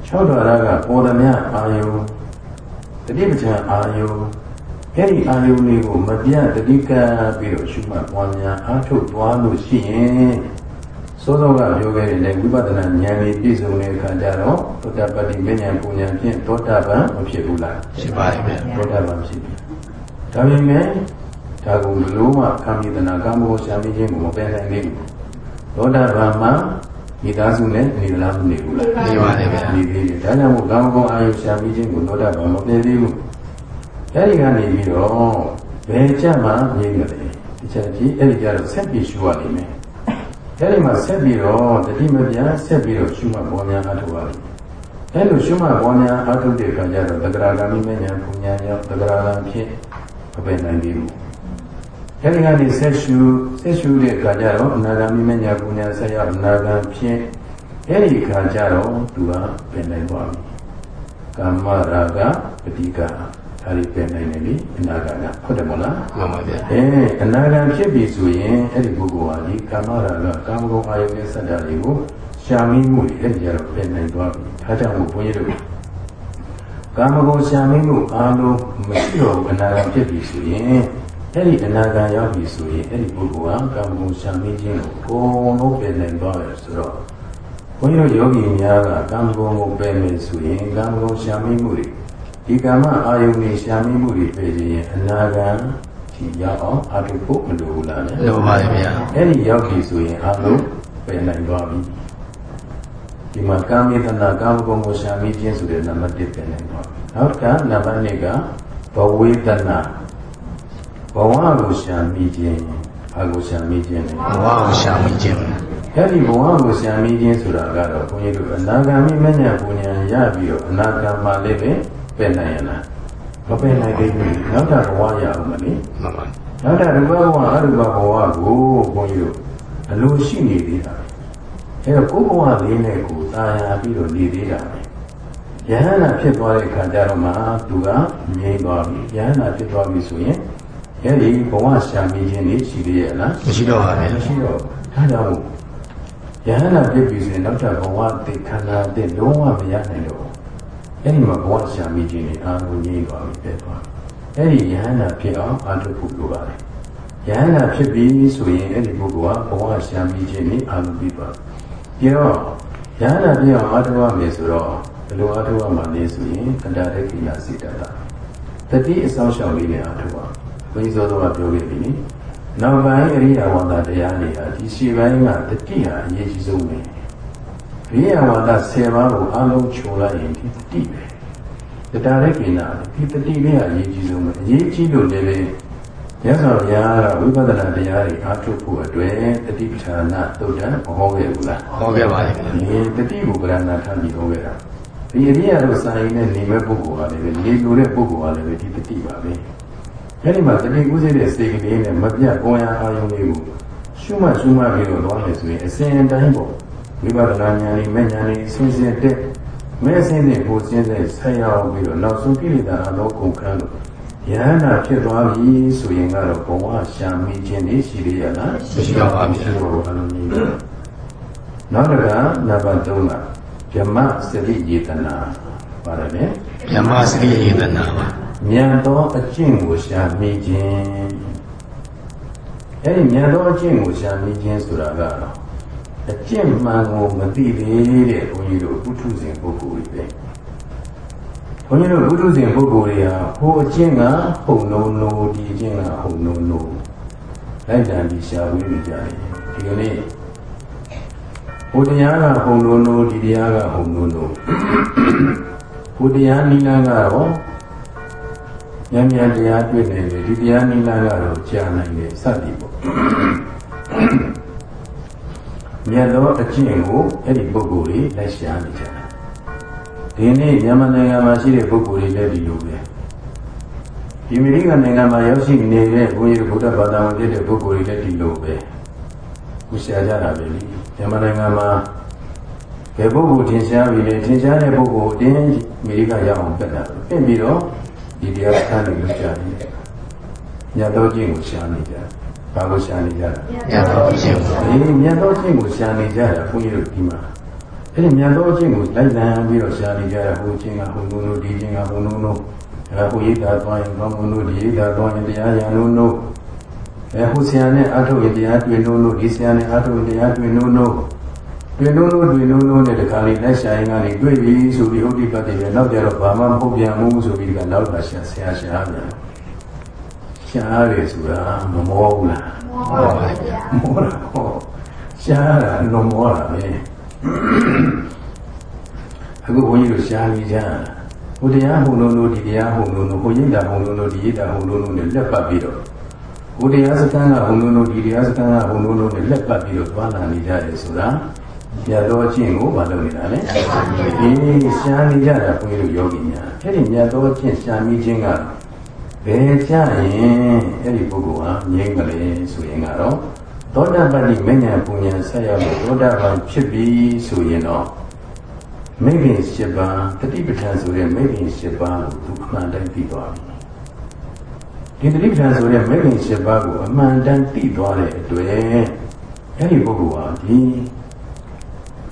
၆ဒွါရကပေါ်သမျှအာယုတတိပဋ္ဌာန်အာယု အဲ့ဒီအာယုလေးကိုမပြတ်တတိကပြီးတော့ရှုမှတ်ပွားများအားထုတ်သွားလို့ရှိရင်သောသောကပြောခဲ့တဲ့လေဝိပဿနာဉာဏ်လေးပြည့်စုံတဲ့အခါကျတော့သောတပတ္တိမဉ္ဇဉ်ပူဉ္ဇဉ်ဖြင့်သောတာပန်မဖြစ်ဘူးလားဖြစ်ပါတယ်ဗျာသောတာပန်ဖြစ်ပြီဒါပေမဲ့ဒါကိုလုံးဝကာမိတနာကာမဂုဏ်ရှာမိခြင်းကိုမပယ်နိုင်သေးဘူးသောတာပန်မှာမိသားစုနဲ့နေလားမနေဘူးလားနေပါတယ်ဗျာနေသေးတယ်ဒါကြောင့်မို့ကာမဂုဏ်အာယုရှာမိခြင်းကိုသောတာပန်မပယ်သေးဘူး အဲဒီကနေပြီးတော့ဘယ်ကြမှငြိမ့်တယ်ဒီချက်ကြီးအဲ့ဒီကြတော့ဆက်ပြီးရှုရလိမ့်မယ်အဲဒီမှာဆက်ပြီးတော့တတိမပြဆက်ပြီးတော့ရှုမှတ်ပေါ်များအထောက်ရလိမ့်မယ်အဲ့လိုရှုမှတ်ပေါ်များအထုတ်တဲ့အခါကျတော့သက္ကရာဂမိမဉ္ဇဉ်ပူညာရောက်သက္ကရာဂံဖြစ်မပယ်နိုင်သေးဘူးအဲဒီကနေဆက်ရှုဆက်ရှုတဲ့အခါကျတော့အနာဂမိမဉ္ဇဉ်ပူညာဆက်ရောက်အနာဂံဖြစ်အဲ့ဒီအခါကျတော့သူကပယ်နိုင်သွားပြီကာမရာဂပတိက ဒါလေးပယ်နိုင်တယ်လေအနာဂံကဟုတ်တယ်မဟုတ်လားမှန်ပါဗျာအဲအနာဂံဖြစ်ပြီဆိုရင်အဲ့ဒီပုဂ္ဂိုလ်ဟာဒီကာမရာဂကာမဂုဏ်အာယုန်နဲ့ဆက်တာတွေကိုရှာမိမှုတွေအဲ့ဒီကြတော့ပြင်နိုင်သွားပြီဒါကြောင့်မို့ဘုန်းကြီးတို့ကာမဂုဏ်ရှာမိမှုအားလုံးမရှိတော့ဘူးအနာဂံဖြစ်ပြီဆိုရင်အဲ့ဒီအနာဂံရောက်ပြီဆိုရင်အဲ့ဒီပုဂ္ဂိုလ်ဟာကာမဂုဏ်ရှာမိခြင်းကိုအကုန်လုံးပြင်နိုင်သွားတယ်ဆိုတော့ဘုန်းကြီးတို့ယောဂီများကကာမဂုဏ်ကိုပယ်မယ်ဆိုရင်ကာမဂုဏ်ရှာမိမှုတွေ ဒီကာမအာယုန်တွေရှာမိမှုတွေပယ်ခြင်းရင်အနာဂံဒီရောက်အောင်အထုဖို့မလိုဘူးလားလဲလိုပါတယ်ဗျာအဲ့ဒီရောက်ပြီဆိုရင်အလုံးပယ်နိုင်သွားပြီဒီမှာကာမေတနာကာမဂုဏ်ကိုရှာမိခြင်းဆိုတဲ့နံပါတ်1ပယ်နိုင်သွားပြီနောက်ကနံပါတ်2ကဘဝေဒနာဘဝကိုရှာမိခြင်းဘာကိုရှာမိခြင်းလဲဘဝကိုရှာမိခြင်းအဲ့ဒီဘဝကိုရှာမိခြင်းဆိုတာကတော့ဘုန်းကြီးတို့အနာဂါမိမဉ္ဇဉ်ပူဉ္ဇဉ်ရပြီးတော့အနာဂါမှာလည်းပဲ ပယ်နိုင်ရလားမပယ်နိုင်သေးဘူးနောက်တာဘဝရအောင်မလဲမှန်ပါနောက်တာရူပဘဝအရူပဘဝကိုဘုန်းကြီးတို့အလိုရှိနေသေးတာအဲတော့ကိုယ်ဘဝလေးနဲ့ကိုတာယာပြီးတော့နေသေးတာပဲယဟန္တာဖြစ်သွားတဲ့ခါကျတော့မှသူကငြိမ့်သွားပြီယဟန္တာဖြစ်သွားပြီဆိုရင်ရဲ့ဒီဘဝရှာမိခြင်းနေရှိသေးရဲ့လားမရှိတော့ပါဘူးမရှိတော့ဒါကြောင့်ယဟန္တာဖြစ်ပြီဆိုရင်နောက်တာဘဝတိခန္ဓာတိလုံးဝမရနိုင်တော့ အဲဒီမှာဘဝရှာမိခြင်းနေအာရုံငြိမ်းသွားပြီပြတ်သွားပြီအဲ့ဒီယဟန္တာဖြစ်အောင်အားထုတ်ဖို့လိုပါတယ်ယဟန္တာဖြစ်ပြီဆိုရင်အဲ့ဒီပုဂ္ဂိုလ်ကဘဝရှာမိခြင်းနေအားလုံးပြီးပါပြီးတော့ယဟန္တာဖြစ်အောင်အားထုတ်ရမယ်ဆိုတော့ဘယ်လိုအားထုတ်ရမှာလဲဆိုရင်အန္တရကိနာစိတ္တတာတတိအဆောင်ရှောင်လေးနဲ့အားထုတ်ပါဘုန်းကြီးသောတော်ကပြောခဲ့ပြီနိနောက်ပိုင်းအရိယာဝါဒတရားတွေဟာဒီရှေ့ပိုင်းကတတိဟာအရေးကြီးဆုံးပဲ အရိယာဝါဒ10ပါးကိုအားလုံးခြုံလိုက်ရင်ဒီတတိပဲတရားရကိနာဒီတတိလေးဟာအရေးကြီးဆုံးပဲအရေးကြီးလို့လည်းပဲရသော်ဘုရားကဝိပဿနာတရားတွေအားထုတ်ဖို့အတွက်တတိပဋ္ဌာနာသုတ်တံမဟောခဲ့ဘူးလားဟောခဲ့ပါတယ်ဗျာဒီတတိကိုဗရဏာထားပြီးဟောခဲ့တာဒီအရိယာတို့စာရင်နဲ့နေမဲ့ပုဂ္ဂိုလ်ကလည်းပဲနေလိုတဲ့ပုဂ္ဂိုလ်ကလည်းပဲဒီတတိပါပဲအဲဒီမှာတတိကုသိတဲ့စိတ်ကလေးနဲ့မပြတ်ပေါ်ရအာယုံလေးကိုရှုမှတ်ရှုမှတ်ပြီးတော့သွားမယ်ဆိုရင်အစဉ်အတိုင်းပေါ့ ဝိပဿနာဉာဏ်လေးမဲ့ဉာဏ်လေးဆင်းဆင်းတဲ့မဲ့ဆင်းတဲ့ကိုဆင်းတဲ့ဆက်ရောက်ပြီးတော့နောက်ဆုံးကိလေသာအလောကုန်ခံလို့ယဟန္တာဖြစ်သွားပြီဆိုရင်ကတော့ဘဝရှာမိခြင်းလေးရှိသေးရလားမရှိတော့ပါဗျာဘုရားလုံးကြီးနောက်တစ်ခါနံပါတ်3ကဗြဟ္မစရိယေတနာပါတယ်လေမြမစရိယေတနာပါဉာဏ်တော်အကျင့်ကိုရှာမိခြင်းအဲ့ဒီဉာဏ်တော်အကျင့်ကိုရှာမိခြင်းဆိုတာကတော့ အကျင့်မှန်ကိုမသိသေးတဲ့ဘုန်းကြီးတို့ဥထုဇဉ်ပုဂ္ဂိုလ်တွေပဲဘုုန်းကြီးတို့ဘုဒ္ဓဇင်ပုဂ္ဂိုလ်တွေဟာဟိုအကျင့်ကဟုံနိုးနိုးဒီအကျင့်ကဟုံနိုးနိုးလိုက်တန်ပြီးရှာဝေးနေကြတယ်ဒီကနေ့ဘုတရားကဟုံနိုးနိုးဒီတရားကဟုံနိုးနိုးဘုတရားနိလန်းကတော့ဉာဏ်ဉာဏ်တရားတွေ့နေတယ်ဒီတရားနိလန်းကတော့ကြာနိုင်တယ်စသည်ပေါ့ မြတ်သောအကျင့်ကိုအဲ့ဒီပုဂ္ဂိုလ်တွေလက်ရှာနေကြတယ်ဒီနေ့မြန်မာနိုင်ငံမှာရှိတဲ့ပုဂ္ဂိုလ်တွေလည်းဒီလိုပဲဒီအမေရိကန်နိုင်ငံမှာရောက်ရှိနေတဲ့ဘုန်းကြီးတို့ဗုဒ္ဓဘာသာဝင်တဲ့ပုဂ္ဂိုလ်တွေလည်းဒီလိုပဲခုရှာကြတာပဲလေမြန်မာနိုင်ငံမှာဘယ်ပုဂ္ဂိုလ်ထင်ရှားပြီလဲထင်ရှားတဲ့ပုဂ္ဂိုလ်အတင်းအမေရိကရောက်အောင်ပြတ်တာပြင်ပြီးတော့ဒီတရားစခန်းတွေလုပ်ကြတယ်ညတော်ချင်းကိုရှာနေကြ ဘာလို့ရှာနေကြတာမြတ်တော်ရှင်ကိုဒီညတော်ချင်းကိုရှာနေကြတာဘုန်းကြီးတို့ဒီမှာအဲ့ဒီမြတ်သောအချင်းကိုလိုက်လံပြီးတော့ရှားနေကြတာဟိုချင်းကဟိုနိုးနိုးဒီချင်းကဟိုနိုးနိုးအဲဟိုရိတ်တာသွားရင်ကောင်းနိုးနိုးဒီရိတ်တာသွားရင်တရားရံနိုးနိုးအဲဟိုဆရာနဲ့အထုတ်ရင်တရားတွေ့နိုးနိုးဒီဆရာနဲ့အထုတ်ရင်တရားတွေ့နိုးနိုးတွေ့နိုးနိုးတွေ့နိုးနိုးနဲ့တခါလေးလက်ရှာရင်ကနေတွေ့ပြီဆိုပြီးဟုတ်ဒီပတ်တယ်ပဲနောက်ကြတော့ဘာမှမဟုတ်ပြန်ဘူးဆိုပြီးဒီကနောက်ကရှာဆရာရှာပြန် ရှားတယ်ဆိုတာမမောဘူးလားဟုတ်ပါဗျာမောတာဟောရှားတာလုံးမောတာပဲအခုဘုန်းကြီးတို့ရှားနေကြဟိုတရားဟိုလုံးလို့ဒီတရားဟိုလုံးလို့ဟိုရိတ်တာဟိုလုံးလို့ဒီရိတ်တာဟိုလုံးလို့နဲ့လက်ပတ်ပြီးတော့ဟိုတရားစကန်းကဟိုလုံးလို့ဒီတရားစကန်းကဟိုလုံးလို့နဲ့လက်ပတ်ပြီးတော့သွားလာနေကြတယ်ဆိုတာမြတ်တော်ချင်းကိုမလုပ်နေတာလေဒီရှားနေကြတာဘုန်းကြီးတို့ယောဂီများအဲ့ဒီမြတ်တော်ချင်းရှားမိခြင်းက ဘယ်ကြရင်အဲ့ဒီပုဂ္ဂိုလ်ဟာငြိမ့်ကလေးဆိုရင်ကတော့သောတာပတ္တိမဉ္ဇဉ်ပူဉ္ဇဉ်ဆက်ရောက်လို့သောတာပန်ဖြစ်ပြီဆိုရင်တော့မိဂ္ဂင်၈ပါးတတိပဋ္ဌာန်ဆိုတဲ့မိဂ္ဂင်၈ပါးကိုသူအမှန်တမ်းသိသွားပြီဒီတတိပဋ္ဌာန်ဆိုတဲ့မိဂ္ဂင်၈ပါးကိုအမှန်တမ်းသိသွားတဲ့အတွက်အဲ့ဒီပုဂ္ဂိုလ်ဟာဒီ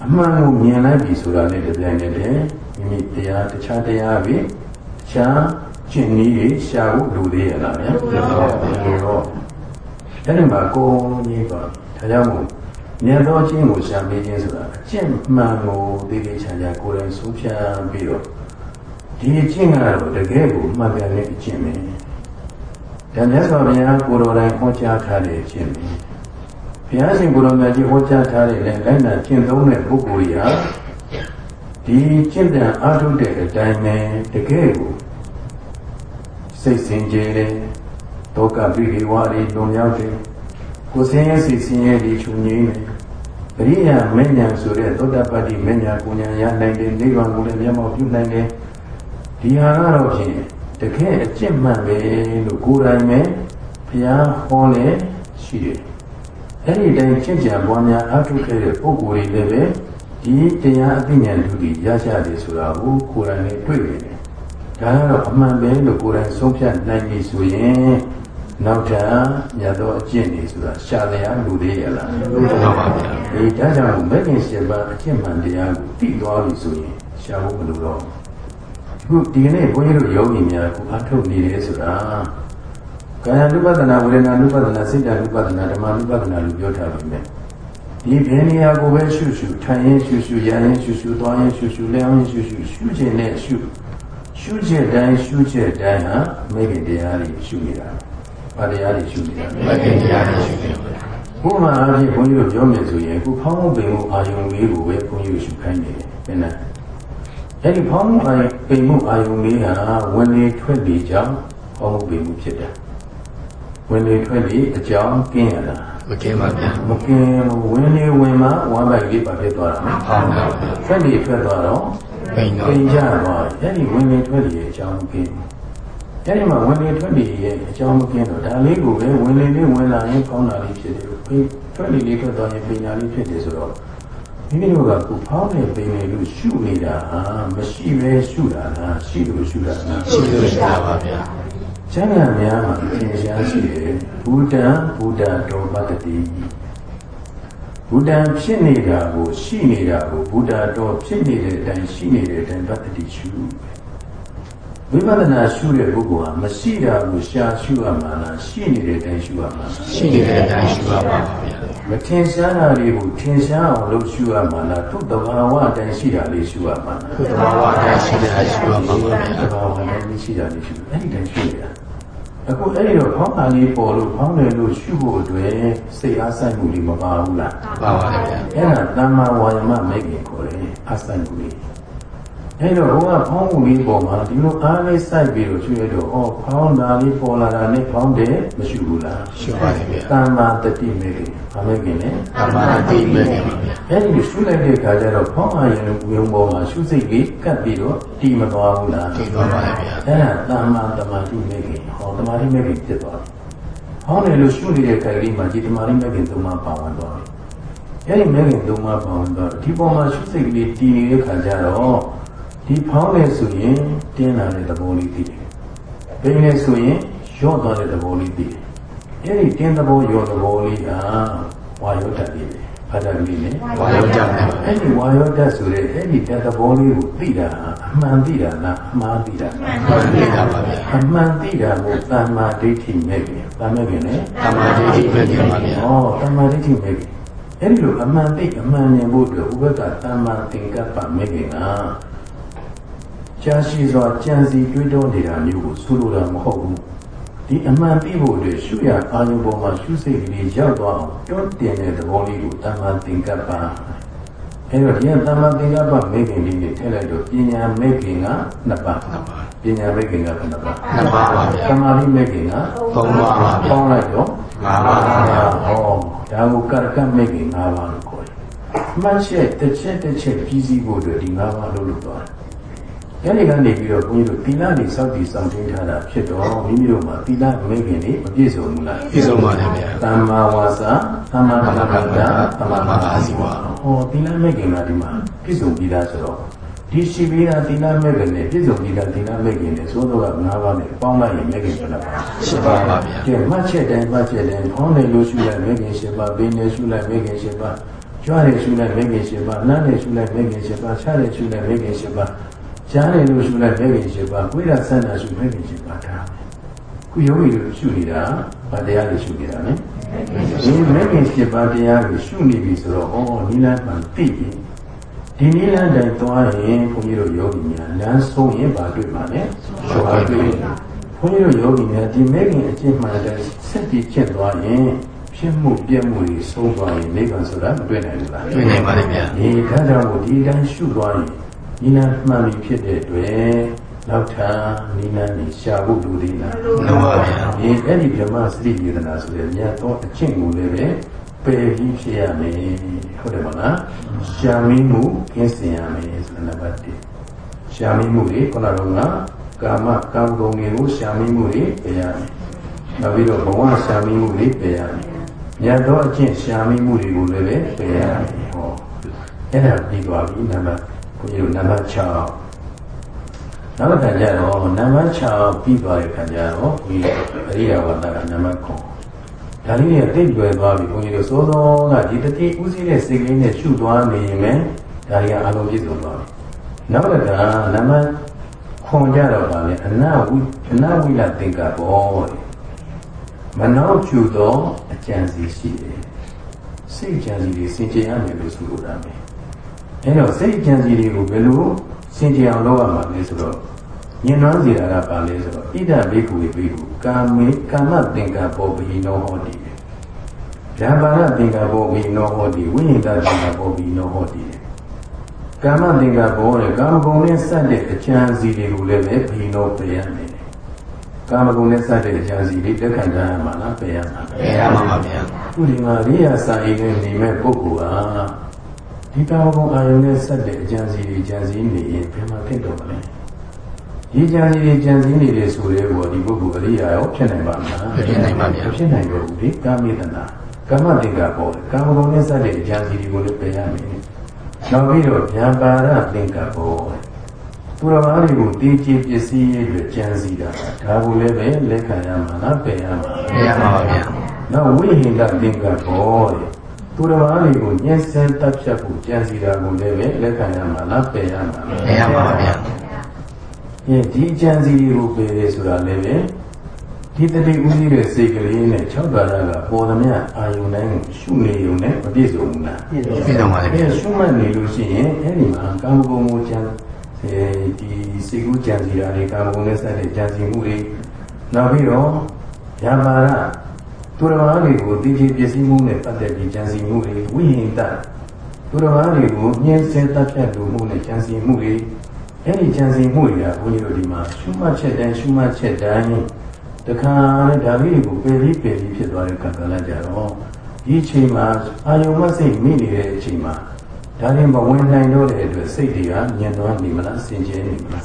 အမှန်ကိုမြင်လိုက်ပြီဆိုတာနဲ့တပြိုင်တည်းတည်းမိမိတရားတခြားတရားပဲတခြား ကျင့်နည်းတွေရှာဖို့လိုသေးရလားဗျာလိုတော့အဲ့ဒီမှာကိုယ်ကြီးပါဒါကြောင့်မို့ဉာဏ်တော်ချင်းကိုရှာပေးခြင်းဆိုတာအကျင့်မှန်ကိုသိသိချာချာကိုယ်တိုင်ဆုံးဖြတ်ပြီးတော့ဒီအကျင့်ကတော့တကယ်ကိုမှန်ကန်တဲ့အကျင့်ပဲဒါမြတ်စွာဘုရားကိုယ်တော်တိုင်ဟောကြားထားတဲ့အကျင့်ပဲဘုရားရှင်ကိုယ်တော်မြတ်ကြီးဟောကြားထားတဲ့လည်းလိုက်နာကျင့်သုံးတဲ့ပုဂ္ဂိုလ်ကြီးဟာဒီကျင့်တဲ့အာထုတဲ့အတိုင်းပဲတကယ်ကို စိတ်စင်ကြယ်တယ်ဒုက္ခပိရိဝါရီလွန်ရောက်တယ်ကိုယ်ဆင်းရဲစီဆင်းရဲဒီချုပ်ငြိမ်းတယ်ပရိယာမဉ္ဇဉ်ဆိုတဲ့သောတာပတ္တိမဉ္ဇဉ်ကိုညာရနိုင်တယ်နိဗ္ဗာန်ကိုလည်းမျက်မှောက်ပြုနိုင်တယ်ဒီဟာကတော့ဖြင့်တကယ်အကျင့်မှန်ပဲလို့ကိုယ်တိုင်ပဲဘုရားဟောလဲရှိတယ်အဲ့ဒီတိုင်းကျင့်ကြံပွားများအားထုတ်ခဲ့တဲ့ပုဂ္ဂိုလ်တွေလည်းပဲဒီတရားအသိဉာဏ်လူတွေရရှိတယ်ဆိုတာကိုကိုယ်တိုင်လည်းတွေ့နေတယ် ဒါကတော့အမှန်ပဲလို့ကိုယ်တိုင်ဆုံးဖြတ်နိုင်ပြီဆိုရင်နောက်ထပ်ညတော့အကျင့်နေဆိုတာရှာလျာလူသေးရလား ဟုတ်ပါဗျာ ဒီဒါကြောင့်မဂ္ဂင်7ပါးအကျင့်မှန်တရားကိုသိသွားပြီဆိုရင်ရှာဖို့မလိုတော့ဘူးခုဒီကနေ့ဘုန်းကြီးတို့ယောဂီများကိုအားထုတ်နေတယ်ဆိုတာကာယ ानु ပဒနာဝေဒနာ ानु ပဒနာစိတ် ानु ပဒနာဓမ္မ ानु ပဒနာလို့ပြောထားပါမယ်ဒီဘယ်နေရာကိုပဲရှုရှုထိုင်ရင်ရှုရှုရရင်ရှုရှုသွားရင်ရှုရှုလျောင်းရင်ရှုရှုရှုခြင်းနဲ့ရှု ရှုချက်တိုင်းရှုချက်တိုင်းဟာမိခင်တရားတွေရှုနေတာဘာတရားတွေရှုနေတာလဲမဂ္ဂင်တရားတွေရှိတယ်ဗျာဘုရားအဖြစ်ဘုန်းကြီးတို့ပြောမယ်ဆိုရင်အခုဖောင်းမှုပင်မှုအာယုံလေးကိုပဲဘုန်းကြီးတို့ရှုခိုင်းနေတယ်ဘယ်နဲ့အဲ့ဒီဖောင်းမှုအာယုံပင်မှုအာယုံလေးဟာဝင်လေထွက်လေကြောင့်ဖောင်းမှုပင်မှုဖြစ်တယ်ဝင်လေထွက်လေအကြောင်းကင်းရတာမကင်းပါဗျာမကင်းဘူးဝင်လေဝင်မှဝမ်းပိုက်လေးပါဖြစ်သွားတာနော်ဟုတ်ပါဗျာထွက်လေထွက်သွားတော့ ပိန်တော့ပင်ကြသွားတယ်အဲ့ဒီဝင်လေထွက်လေရဲ့အကြောင်းကင်းအဲ့ဒီမှာဝင်လေထွက်လေရဲ့အကြောင်းမကင်းတော့ဒါလေးကိုပဲဝင်လေလေးဝင်လာရင်ဖောင်းတာလေးဖြစ်တယ်လို့ပြီးထွက်လေလေးထွက်သွားရင်ပညာလေးဖြစ်တယ်ဆိုတော့မိမိတို့ကခုဖောင်းနေပင်နေလို့ရှုနေတာဟာမရှိပဲရှုတာလားရှိလို့ရှုတာလားရှိလို့ရှိတာပါဗျာကျမ်းဂန်များမှာသင်ရှားရှိတယ်ဘုဒ္ဓံဘုဒ္ဓတော်ပတ္တိ ဘုဒ္ဓံဖြစ်နေတာကိုရှိနေတာကိုဘုဒ္ဓတော်ဖြစ်နေတဲ့အတိုင်းရှိနေတဲ့အတိုင်းပတ္တိရှုဝိပဿနာရှုတဲ့ပုဂ္ဂိုလ်ဟာမရှိတာကိုရှာရှုရမှာလားရှိနေတဲ့တိုင်းရှုရမှာလားရှိနေတဲ့အတိုင်းရှိပါပါဗျာမထင်ရှားတာတွေကိုထင်ရှားအောင်လုပ်ရှုရမှာလားသူ့တဘာဝအတိုင်းရှိတာလေးရှုရမှာလားသဘာဝတိုင်းရှိတဲ့အရှိပါပါဗျာတဘာဝအတိုင်းရှိတာလေးရှုအဲ့ဒီတိုင်းရှုရတာ အခုအဲ့ဒီတော့ဖောင်းတာလေးပေါ်လို့ဖောင်းတယ်လို့ရှုဖို့အတွက်စိတ်အားဆိုင်မှုလေးမပါဘူးလားပါပါတယ်ဗျာအဲ့ဒါတမ္မာဝါယမမဲ့ခင်ခေါ်တယ်အားဆိုင်မှုလေး အဲ့တော့ဘုရားဖောင်းမှုလေးပေါ်မှာဒီလိုအားလေးစိုက်ပြီးတော့ရှုရတော့ဩဖောင်းတာလေးပေါ်လာတာနဲ့ဖောင်းတယ်မရှိဘူးလားရှိပါတယ်ဗျာတမ္မာတတိမဲ့ခင်ဘာမဲ့ခင်လဲသမာဓိမဲ့ခင်ပါဗျာအဲ့ဒီလိုရှုလိုက်တဲ့အခါကျတော့ဖောင်းအားရင်ဝေုံပေါ်မှာရှုစိတ်လေးကပ်ပြီးတော့တီမသွားဘူးလားသိသွားပါတယ်ဗျာအဲ့ဒါတမ္မာတမာတိမဲ့ခင်ဟောတမာတိမဲ့ခင်ဖြစ်သွားတယ်။ဟောတယ်လို့ရှုနေတဲ့ခါကလေးမှာဒီတမာတိမဲ့ခင်သုံးပါပါဝင်သွားတယ်။အဲ့ဒီမဲ့ခင်သုံးပါပါဝင်သွားဒီပေါ်မှာရှုစိတ်ကလေးတည်နေတဲ့ခါကျတော့ ဒီဖောင်းနေဆိုရင်တင်းလာတဲ့သဘောလေးသိတယ်။ဘယ်နဲ့ဆိုရင်ရော့သွားတဲ့သဘောလေးသိတယ်။အဲ့ဒီတင်းသဘောရော့သဘောလေးကဝါယောတတ်လေးပဲ။ဘာတတ်လေးလဲဝါယောကြတယ်ပါအဲ့ဒီဝါယောတတ်ဆိုတဲ့အဲ့ဒီတတ်သဘောလေးကိုသိတာအမှန်သိတာလားအမှားသိတာလားမှန်သိတာပါဗျာအမှန်သိတာကိုတမ္မာဒိဋ္ဌိမဲ့ခင်တမ္မာခင်လေသမာဓိမဲ့ခင်ပါဗျာဩတမ္မာဒိဋ္ဌိမဲ့ခင်အဲ့ဒီလိုအမှန်သိအမှန်မြင်ဖို့အတွက်ဥပက္ခတမ္မာသင်္ကပ္ပမဲ့ခင် ကကြာရှိစွာကြံစီတွေးတောနေတာမျိုးကိုဆိုလိုတာမဟုတ်ဘူးဒီအမှန်သိဖို့အတွက်ရှုရအာယုပေါ်မှာရှုစိတ်ကလေးရောက်သွားအောင်တွန်းတင်တဲ့သဘောလေးကိုတမ္မာသင်္ကပ္ပအဲ့တော့ဒီကတမ္မာသင်္ကပ္ပမဲ့ခင်လေးနဲ့ထည့်လိုက်တော့ပညာမဲ့ခင်ကနှစ်ပါးပညာမဲ့ခင်ကဘယ်နှစ်ပါးနှစ်ပါးပါဗျာသမာဓိမဲ့ခင်ကသုံးပါးပါဗျာပေါင်းလိုက်တော့ငါးပါးပါဗျာဟောဒါကိုကရကမဲ့ခင်၅ပါးလို့ခေါ်တယ်။မှတ်ချက်တစ်ချက်တစ်ချက်ပြီးစီးဖို့အတွက်ဒီ၅ပါးလို့လို့သွားတယ်။ အဲဒီကနေပြီးတော့ဘုန်းကြီးတို့သီလတွေစောင့်တည်ဆောင်ထင်းထားတာဖြစ်တော့မိမိတို့မှာသီလမဲ့ခင်တွေမပြည့်စုံဘူးလားပြည့်စုံပါတယ်ဗျာ။သမ္မာဝါစာသမ္မာကမ္မန္တာသမ္မာအာဇီဝဟောသီလမဲ့ခင်ကဒီမှာပြည့်စုံပြီးသားဆိုတော့ဒီရှိပြီးသားသီလမဲ့ခင်နဲ့ပြည့်စုံပြီးသားသီလမဲ့ခင်နဲ့သို့တော့က၅ပါးနဲ့ပေါင်းလိုက်ရင်မဲ့ခင်ဘယ်နှပါးရှိပါပါဗျာကဲမှတ်ချက်တိုင်းမှတ်ချက်တိုင်းဖောင်းနေလို့ရှုလိုက်မဲခင်ရှင်ပါဘင်းနေရှုလိုက်မဲခင်ရှင်ပါကြွားနေရှုလိုက်မဲခင်ရှင်ပါနားနေရှုလိုက်မဲခင်ရှင်ပါခြားနေရှုလိုက်မဲခင်ရှင်ပါ ကြားနေလို့ရှုလိုက်မဲခင်ရှင်ပါကိုယ်ရဆန္ဒရှုမဲခင်ရှင်ပါဒါခုယောဂီတို့ရှုနေတာဗတရားတွေရှုနေတာနော်ဒီမဲခင်ရှင်ပါတရားကိုရှုနေပြီဆိုတော့ဩနိလန်းမှသိပြီဒီနိလန်းတိုင်းသွားရင်ဘုန်းကြီးတို့ယောဂီများလမ်းဆုံးရင်ဘာတွေ့မှာလဲရှုပါတွေ့ရင်ဘုန်းကြီးတို့ယောဂီများဒီမဲခင်အကျင့်မှန်တဲ့ဆက်ပြီးကျင့်သွားရင်ဖြစ်မှုပြည့်မှုတွေဆုံးသွားရင်နိဗ္ဗာန်ဆိုတာမတွေ့နိုင်ဘူးလားတွေ့နိုင်ပါတယ်ဗျာဒီဒါကြောင့်မို့ဒီတိုင်းရှုသွားရင် နိလန်းမှန်ပြီဖြစ်တဲ့အတွက်နောက်ထပ်နိလန်းนี่ရှာဖို့လူသေးလားလုံးပါဗျာဒီအဲ့ဒီဗြဟ္မစတိယေဒနာဆိုတဲ့မြတ်သောအကျင့်ကိုလည်းပဲပယ်ပြီးဖြစ်ရမယ်ဟုတ်တယ်မလားရှာမင်းမှုကျင့်စင်ရမယ်ဆိုတဲ့နံပါတ်1ရှာမင်းမှုတွေခုနကတော့ကာမကာမဂုဏ်တွေကိုရှာမင်းမှုတွေပယ်ရမယ်နောက်ပြီးတော့ဘဝရှာမင်းမှုတွေပယ်ရမယ်မြတ်သောအကျင့်ရှာမင်းမှုတွေကိုလည်းပဲပယ်ရမယ်ဟောအဲ့ဒါပြီးသွားပြီနံပါတ် ကိုကြီးတို့နံပါတ်6နောက်တစ်ခါကျတော့နံပါတ်6ပြီးသွားတဲ့ခါကျတော့ဒီအရိယဝတ္တကနံပါတ်9ဒါလေးကတိတ်လွယ်သွားပြီဘုန်းကြီးတို့စိုးစောကဒီတတိဥစည်းတဲ့စိတ်ကလေးနဲ့ရှုသွားနေရင်လည်းဒါတွေကအလုံးပြည့်စုံသွားပြီနောက်တစ်ခါနံပါတ်ခွန်ကြတော့ဗာလေအနဝိအနဝိလသင်္ကဘောတဲ့မနောကျူသောအကြံစီရှိတယ်စိတ်ကြံစီတွေစင်ကြယ်ရမယ်လို့ဆိုလိုတာပဲ အဲတော့စိတ်ကြံစီတွေကိုဘယ်လိုစင်ကြယ်အောင်လုပ်ရမှာလဲဆိုတော့ညင်နှွမ်းစီတာကပါလဲဆိုတော့ဣဒဘိက္ခုဝေဘိက္ခုကာမေကာမသင်္ကဘောဘိနောဟောတိဗျာပါဏသင်္ကဘောဘိနောဟောတိဝိညိတသင်္ကဘောဘိနောဟောတိကာမသင်္ကဘောတဲ့ကာမဂုဏ်နဲ့စတဲ့အကြံစီတွေကိုလည်းပဲဘိနောပြရမယ်ကာမဂုဏ်နဲ့စတဲ့အကြံစီတွေလက်ခံကြရမှာလားပြရမှာဘယ်ရမှာပါဗျာခုဒီမှာရိယာစာအိမ်နဲ့နေမဲ့ပုဂ္ဂိုလ်ဟာ ဒီကာမဂုဏ်အာယုန်နဲ့ဆက်တဲ့အကြံစီတွေကြံစည်နေရင်ဘယ်မှာဖြစ်တော့မလဲဒီကြံစီတွေကြံစည်နေတယ်ဆိုတဲ့ဘောဒီပုဂ္ဂိုလ်အရိယာရောဖြစ်နိုင်ပါမလားဖြစ်နိုင်ပါဗျာမဖြစ်နိုင်တော့ဘူးဒီကာမိတနာကာမတင်္ကာပေါ်တယ်ကာမဂုဏ်နဲ့ဆက်တဲ့အကြံစီတွေကိုလည်းပယ်ရမယ်နောက်ပြီးတော့ဉာဏ်ပါရသင်္ကာပေါ်တယ်သူတော်ဘာတွေကိုတည်ကြည်ပစ္စည်းရဲ့အတွက်ကြံစည်တာဒါကိုလည်းပဲလက်ခံရမှာလားပယ်ရမှာလားဘယ်ရမှာပါဗျာနောက်ဝိဟိန္ဒသင်္ကဘောတဲ့ သူတော်ဘာတွေကိုညှင်းဆဲတပ်ဖြတ်ဖို့ကြံစီတာကိုလည်းပဲလက်ခံရမှာလားပယ်ရမှာလားဘယ်ရမှာပါဗျာဒီအကြံစီတွေကိုပယ်တယ်ဆိုတာလည်းပဲဒီတတိဥကြီးတဲ့စိတ်ကလေးနဲ့၆ပါးကပေါ်သမျှအာယုန်တိုင်းရှုနေုံနဲ့မပြည့်စုံဘူးလားပြည့်စုံပါလေအဲရှုမှတ်နေလို့ရှိရင်အဲ့ဒီမှာကာမဂုဏ်ကိုကြံအဲဒီစိတ်ကူးကြံစီတာတွေကာမဂုဏ်နဲ့ဆက်တဲ့ကြံစီမှုတွေနောက်ပြီးတော့ญาပါရ သူတော်ဘာတွေကိုသိချင်ပစ္စည်းမှုနဲ့ပတ်သက်ပြီးကြံစီမှုတွေဝိဟိတသူတော်ဘာတွေကိုညှင်းဆဲတတ်ဖြတ်လူမှုနဲ့ကြံစီမှုတွေအဲ့ဒီကြံစီမှုတွေကဘုန်းကြီးတို့ဒီမှာရှုမှတ်ချက်တိုင်းရှုမှတ်ချက်တိုင်းတခါလေဒါလေးကိုပယ်ပြီးပယ်ပြီးဖြစ်သွားတဲ့ခါကလည်းကြတော့ဒီအချိန်မှာအာယုံမစိတ်မိနေတဲ့အချိန်မှာဒါရင်မဝင်နိုင်တော့တဲ့အတွက်စိတ်တွေကညံသွားနေမလားစင်ကြဲနေမလား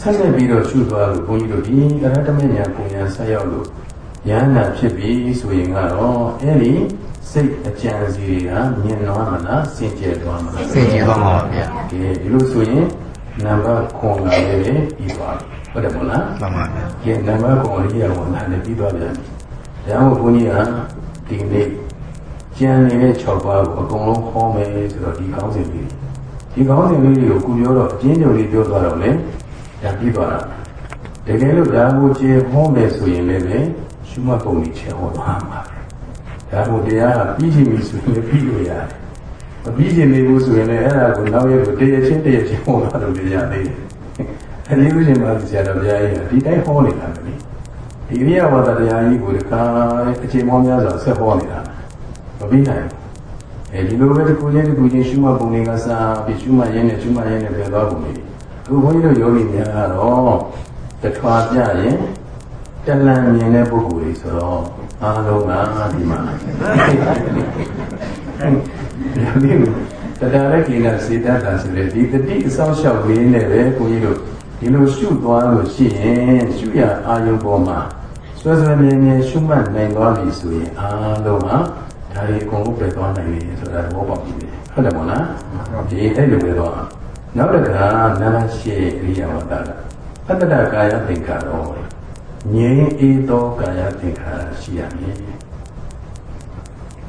ဆက်လက်ပြီးတော့ရှုသွားလို့ဘုန်းကြီးတို့ဒီအရဟတမဉာဏ်ပုံဉာဏ်ဆက်ရောက်လို့ ဉာဏ်နာဖြစ်ပြီဆိုရင်ကတော့အဲ့ဒီစိတ်အကြံစီတွေကမြင်သွားမလားစင်ကြဲသွားမလားစင်ကြယ်သွားမှာပါဗျာကဲဒီလိုဆိုရင်နံပါတ်9ကလည်းပဲပြီးသွားပြီဟုတ်တယ်မလားမှန်ပါဗျာကဲနံပါတ်9လေးရဝန်လာလည်းပြီးသွားပြန်ပြီဒါမှမဟုတ်ဘုန်းကြီးကဒီနေ့ကျန်နေတဲ့6ပါးကိုအကုန်လုံးဟောမယ်ဆိုတော့ဒီကောင်းစဉ်လေးဒီကောင်းစဉ်လေးတွေကိုကုပြောတော့အချင်းချုပ်လေးပြောသွားတော့လေဒါပြီးသွားတာတကယ်လို့ဒါကိုကျေဟောမယ်ဆိုရင်လည်းပဲ ရှုမှတ်ပုံကြီးချေဟောသွားမှာပဲဒါကိုတရားကပြီးချင်ပြီဆိုရင်လည်းပြီးလို့ရတယ်မပြီးချင်သေးဘူးဆိုရင်လည်းအဲ့ဒါကိုနောက်ရက်ကိုတရချင်းတရချင်းဟောတာလို့ရသေးတယ်အဲဒီလိုရှင်ပါဆရာတော်ဘုရားကြီးကဒီတိုင်းဟောနေတာပဲလေဒီရိယဝတ္တတရားကြီးကိုတခါအချိန်မောများစွာဆက်ဟောနေတာမပြီးနိုင်ဘူးအဲဒီလိုပဲတစ်ခုချင်းတစ်ခုချင်းရှုမှတ်ပုံတွေကစားပြီးရှုမှတ်ရင်းနဲ့ရှုမှတ်ရင်းနဲ့ပြသွားပုံတွေအခုဘုန်းကြီးတို့ယောဂီများကတော့တထွာပြရင် တလန်မြင်တဲ့ပုဂ္ဂိုလ်တွေဆိုတော့အားလုံးကဒီမှာဒီလိုတရားရကိနာစေတတ်တာဆိုလေဒီတတိအဆောင်လျှောက်လေးနဲ့ပဲဘုန်းကြီးတို့ဒီလိုရှုသွားလို့ရှိရင်ရှုရအာယုံပေါ်မှာဆွဲဆွဲမြဲမြဲရှုမှတ်နိုင်သွားပြီဆိုရင်အားလုံးကဒါတွေအကုန်လုံးပြည့်သွားနိုင်ပြီဆိုတာသဘောပေါက်ပြီဟုတ်တယ်မို့လားဒီအဲ့လိုပဲတော့နောက်တစ်ခါနာမရှိအရိယဝတ္တကအတ္တကာယသင်္ခါရော ငြိမ်းအေးသောကာယသင်္ခါရရှိရမည်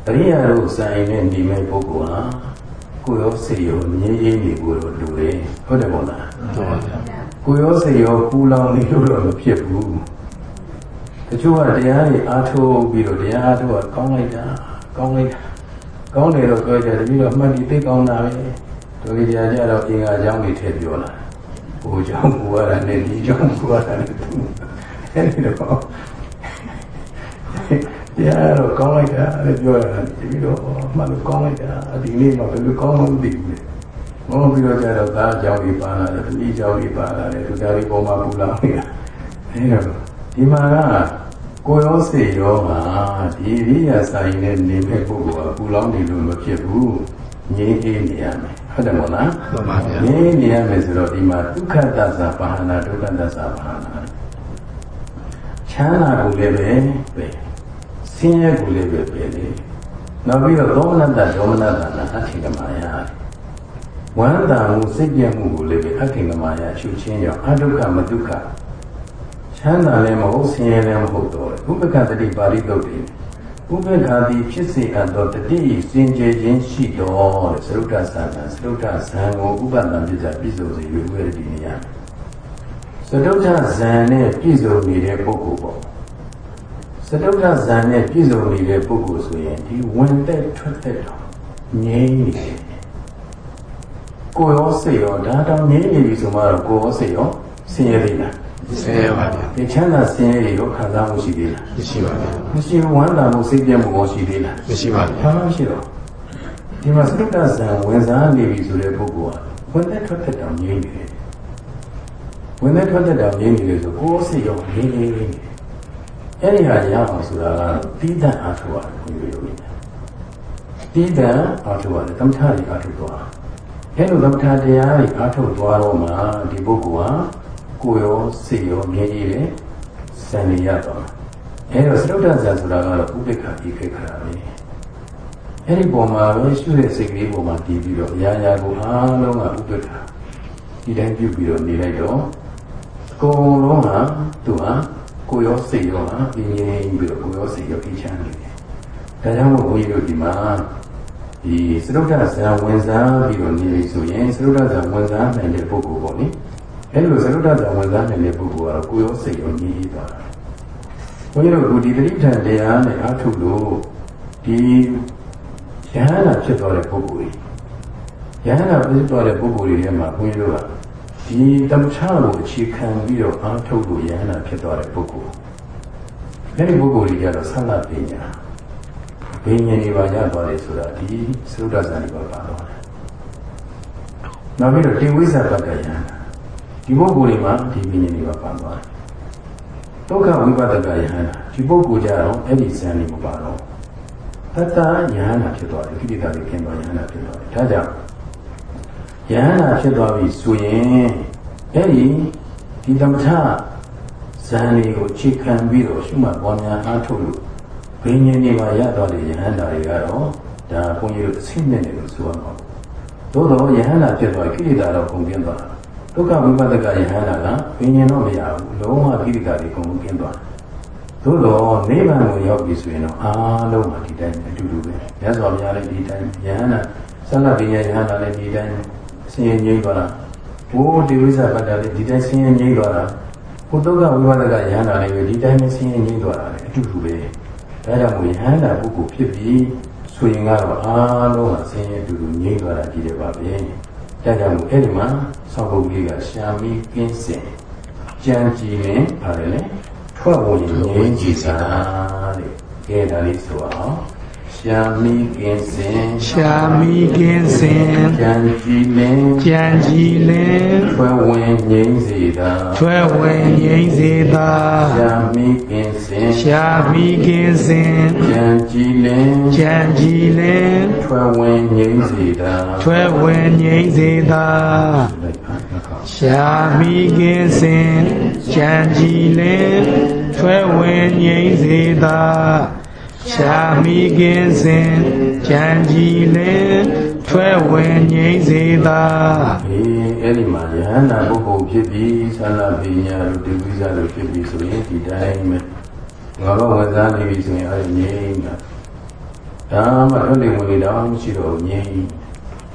အရိယာတို့ဆိုင်နဲ့နေမဲ့ပုဂ္ဂိုလ်ဟာကိုယ်ရောစိတ်ရောငြိမ်းအေးနေဖို့လိုတယ်ဟုတ်တယ်မို့လားဟုတ်ပါဗျာကိုယ်ရောစိတ်ရောပူလောင်နေလို့တော့မဖြစ်ဘူးတချို့ကတရားတွေအားထုတ်ပြီးတော့တရားအားထုတ်ကကောင်းလိုက်တာကောင်းလိုက်တာကောင်းတယ်တော့ပြောကြတယ်ပြီးတော့အမှန်ဒီသိကောင်းတာပဲတို့ကြီးတရားကြတော့အင်္ဂါကြောင်းတွေထည့်ပြောလာဟိုကြောင့်ပူရတာနဲ့ဒီကြောင့်ပူရတာနဲ့သူ အဲဒီတော့တရားတော့ကောင်းလိုက်တာလည်းပြောရတာပြီးတော့အမှန်လို့ကောင်းလိုက်တာဒီနေ့မှဘယ်လိုကောင်းမှမသိဘူးလေဘုံပြီးတော့ကျတော့သားအကြောင်းကြီးပါလာတယ်ဒီအကြောင်းကြီးပါလာတယ်သူသားကြီးပုံမှာပူလာနေတာအဲဒါဒီမှာကကိုရောစေရောကဒီရိယာဆိုင်နဲ့နေမဲ့ပုဂ္ဂိုလ်ကပူလောင်းနေလို့မဖြစ်ဘူးငြိမ်းအေးနေရမယ်ဟုတ်တယ်မို့လားမှန်ပါဗျာငြိမ်းနေရမယ်ဆိုတော့ဒီမှာဒုက္ခတသပါဟနာဒုက္ခတသပါဟနာ ချမ်းသာကိုလည်းပဲပဲဆင်းရဲကိုလည်းပဲပဲလေနောက်ပြီးတော့သောမနတဒေါမနတနာအထိကမာယာဝမ်းသာမှုစိတ်ပြတ်မှုကိုလည်းပဲအထိကမာယာအချုပ်ချင်းရောအဒုက္ခမဒုက္ခချမ်းသာလည်းမဟုတ်ဆင်းရဲလည်းမဟုတ်တော့ဥပ္ပကတတိပါဠိတုတ်တယ်ဥပ္ပခာတိဖြစ်စေအပ်သောတတိစင်ကြယ်ခြင်းရှိတော်တဲ့သရုဒ္ဓဆာကသရုဒ္ဓဇံကိုဥပ္ပတ္တံပြစ္ဆပြည့်စုံစေ၍ဝေရတိနေရ သရုဒ္ဓဇံနဲ့ပြည့်စုံနေတဲ့ပုဂ္ဂိုလ်ပေါ့သရုဒ္ဓဇံနဲ့ပြည့်စုံနေတဲ့ပုဂ္ဂိုလ်ဆိုရင်ဒီဝင်သက်ထွက်သက်တော့ငြိမ်းနေတယ်ကိုယ်ရောစိတ်ရောဒါတောင်ငြိမ်းနေပြီဆိုမှတော့ကိုယ်ရောစိတ်ရောဆင်းရဲသေးလားဆင်းရဲပါဗျာဒီချမ်းသာဆင်းရဲတွေရောခံစားမှုရှိသေးလားမရှိပါဗျာမရှိဘူးဝမ်းသာမှုစိတ်ပြတ်မှုရောရှိသေးလားမရှိပါဗျာဘာမှမရှိတော့ဒီမှာသုတ္တဇံဝင်စားနေပြီဆိုတဲ့ပုဂ္ဂိုလ်ကဝင်သက်ထွက်သက်တောင်ငြိမ့်နေတယ် ဝင်သက်ထွက်သက်တောင်ငြိမ့်နေတယ်ဆိုကိုယ်စိတ်ရောငြိမ့်နေနေအဲ့ဒီဟာရအောင်ဆိုတာကတိဒ္ဒအားထုတ်ရတယ်ဘုရားယောဂီတိဒ္ဒအားထုတ်ရတယ်သမထတွေအားထုတ်သွားအဲ့လိုသမထတရားတွေအားထုတ်သွားတော့မှဒီပုဂ္ဂိုလ်ဟာကိုယ်ရောစိတ်ရောငြိမ့်နေတယ်စံနေရတော့အဲ့တော့သုတ္တဇံဆိုတာကတော့ဥပိ္ပခာဧကိခရာပဲအဲ့ဒီပုံမှာပဲရှုတဲ့စိတ်ကလေးပုံမှာတည်ပြီးတော့အရာရာကိုအားလုံးကဥပိ္ပခာဒီတိုင်းပြုပြီးတော့နေလိုက်တော့အ ကုန်လုံးဟာသူဟာကိုယ်ရောစိတ်ရောဟာပြင်းပြင်းပြီးတော့ကိုယ်ရောစိတ်ရောအေးချမ်းနေတယ်ဒါကြောင့်မို့ဘုန်းကြီးတို့ဒီမှာဒီသရုပ်ထဇံဝင်စားပြီးတော့နေပြီဆိုရင်သရုပ်ထဇံဝင်စားနိုင်တဲ့ပုဂ္ဂိုလ်ပေါ့လေအဲ့လိုသရုဒ္ဓဇာဝင်စားနေတဲ့ပုဂ္ဂိုလ်ကတော့ကိုယ်ရောစိတ်ရောညီးသွားတာဘုန်းကြီးတို့ကဒီတတိထံတရားနဲ့အားထုတ်လို့ဒီယဟန္တာဖြစ်သွားတဲ့ပုဂ္ဂိုလ်ကြီးယဟန္တာဖြစ်သွားတဲ့ပုဂ္ဂိုလ်တွေထဲမှာဘုန်းကြီးတို့က ဒီတမ္ပချကိုအခြေခံပြီးတော့အားထုတ်လို့ယဟန္တာဖြစ်သွားတဲ့ပုဂ္ဂိုလ်အဲ့ဒီပုဂ္ဂိုလ်ကြီးကတော့ဆန္ဒပညာဘိညာဉ်တွေပါရသွားတယ်ဆိုတာဒီသုဒ္ဓဇာတိပါပါတော့တယ်နောက်ပြီးတော့တိဝိဇ္ဇပတ္တယဟန္တာဒီပုဂ္ဂိုလ်တွေမှာဒီဘိညာဉ်တွေပါပါသွားတယ်ဒုက္ခဝိပဿကယဟန္တာဒီပုဂ္ဂိုလ်ကြတော့အဲ့ဒီဇာန်တွေမပါတော့တတ္တယဟန္တာဖြစ်သွားတယ်ခိတိတာတွေခင်သွားယဟန္တာဖြစ်သွားတယ်ဒါကြောင့် ယဟန္တာဖြစ်သွားပြီဆိုရင်အဲ့ဒီဒီတမထဇန်တွေကိုခြေခံပြီးတော့ရှုမှတ်ပေါ်များအားထုတ်လို့ဘိညာဉ်တွေမှာရသွားတဲ့ယဟန္တာတွေကတော့ဒါဘုန်းကြီးတို့အဆင့်နဲ့လို့ဆိုရမှာသို့တော့ယဟန္တာဖြစ်သွားခိတိတာတော့ကုန်ပြင်းသွားတာဒုက္ခဝိပဿကယဟန္တာကဘိညာဉ်တော့မရဘူးလုံးဝခိတိတာတွေကုန်ပြင်းသွားတယ်သို့တော့နိဗ္ဗာန်ကိုရောက်ပြီဆိုရင်တော့အားလုံးကဒီတိုင်းအတူတူပဲမြတ်စွာဘုရားလည်းဒီတိုင်းယဟန္တာသလပညာယဟန္တာလည်းဒီတိုင်း ဆင်းရဲငြိမ်းသွားတာဘိုးဒီဝိဇ္ဇပတ္တလည်းဒီတိုင်းဆင်းရဲငြိမ်းသွားတာဘုဒ္ဓကဝိပဿကယဟန္တာလည်းဒီတိုင်းဆင်းရဲငြိမ်းသွားတာလည်းအတူတူပဲဒါကြောင့်မို့ယဟန္တာပုဂ္ဂိုလ်ဖြစ်ပြီးဆိုရင်ကတော့အားလုံးကဆင်းရဲအတူတူငြိမ်းသွားတာကြည့်ရပါပဲဒါကြောင့်မို့အဲ့ဒီမှာဆောင်းပုဂ္ဂိုလ်ကရှာမီကင်းစင်ကြံကြည်ရင်ပါတယ်လေထွက်ဝင်ငြိမ်းကြည်စာတဲ့ကဲဒါလေးဆိုအောင် ရှာမီကင်းစင်ရှာမိကင်းစင်ကြံကြည်လင်ကြံကြည်လင်ထွက်ဝင်ငြိမ်းစေတာထွက်ဝင်ငိမ့်စေသာရှာမီကင်းစင်ရှာမိကင်းစင်ကြံကြည်လင်ကြံကြည်လင်ထွက်ဝင်ငြိမ်းစေတာထွက်ဝင်ငိမ့်စေသာလိုက်ပါနှစ်ခါရှာမိကင်းစင်ကြံကြည်လင်ထွက်ဝင်ငိမ့်စေသာ ရှာမိကင်းစင်ကြံကြည်လင်ထွက်ဝင်ငိမ့်စေသာအေးအဲ့ဒီမှာယဟန္တာပုဂ္ဂိုလ်ဖြစ်ပြီးသန္တာပိညာတို့ဒီဝိဇ္ဇာတို့ဖြစ်ပြီးဆိုရင်ဒီတိုင်းပဲငါတော့ဝန်စားနေပြီဆိုရင်အဲ့ဒီငြိမ်းတာဒါမှထွက်လေဝင်လေတော့မရှိတော့ဘူးငြိမ်း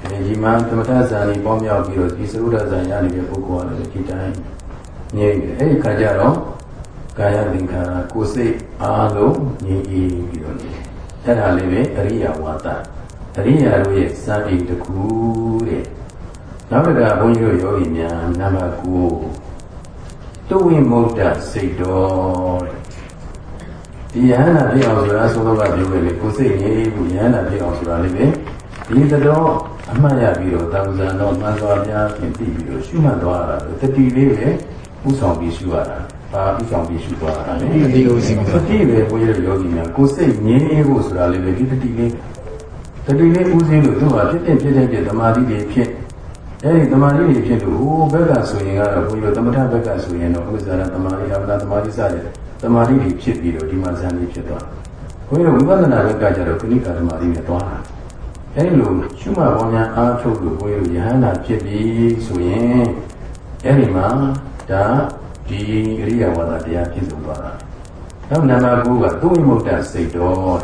အဲဒီမှာသမထဇာတိပေါင်းမြောက်ပြီးတော့ဒီသရုဒ္ဓဇာရနေတဲ့ပုဂ္ဂိုလ်ကလည်းဒီတိုင်းငြိမ်းတယ်အဲ့ဒီခါကျတော့ ကာယသင်္ခါရကိုယ်စိတ်အားလုံးငြိမ်းအေးပြီးတော့နေအဲ့ဒါလေးပဲအရိယဝါဒအရိယာတို့ရဲ့စာပေတစ်ခုတဲ့နောက်တစ်ခါဘုန်းကြီးတို့ယောဂီများနံပါတ်9တုဝိမုဒ္ဒစိတ်တော်တဲ့ဒီယဟန္တာဖြစ်အောင်ဆိုတာသုံးတော့ကပြောခဲ့လေကိုယ်စိတ်ငြိမ်းဖို့ယဟန္တာဖြစ်အောင်ဆိုတာလေးပဲဒီတော့အမှတ်ရပြီးတော့တောင်ဇန်တော်မှန်စွာဘုရားဖြင့်သိပြီးတော့ရှုမှတ်သွားတာလို့တတိလေးပဲဥဆောင်ပြီးရှုရတာ ဘာဥဆောင်ပြီးရှုသွားတာလဲတတိဥစီပါတတိပဲဘုန်းကြီးတို့ယောဂီများကိုယ်စိတ်ငြိမ်းဖို့ဆိုတာလေးပဲဒီတတိလေးတတိလေးဥစဉ်လို့သူကဖြစ်တဲ့ဖြစ်တဲ့ပြသမာဓိတွေဖြစ်အဲဒီသမာဓိတွေဖြစ်လို့ဟိုဘက်ကဆိုရင်ကတော့ဘုန်းကြီးတို့သမထဘက်ကဆိုရင်တော့ဥစ္စာရသမာဓိအပ္ပဒသမာဓိစတဲ့သမာဓိတွေဖြစ်ပြီးတော့ဒီမှာဇန်လေးဖြစ်သွားဘုန်းကြီးတို့ဝိပဿနာဘက်ကကျတော့ခဏိကာသမာဓိနဲ့သွားတာအဲဒီလိုရှုမှတ်ပေါ်များအားထုတ်လို့ဘုန်းကြီးတို့ယဟန္တာဖြစ်ပြီးဆိုရင်အဲဒီမှာဒါ ဒီအရိယာဝါဒတရားပြည့်စုံသွားတာနောက်နံပါတ်9ကသူဝိမုတ်တစိတ်တော်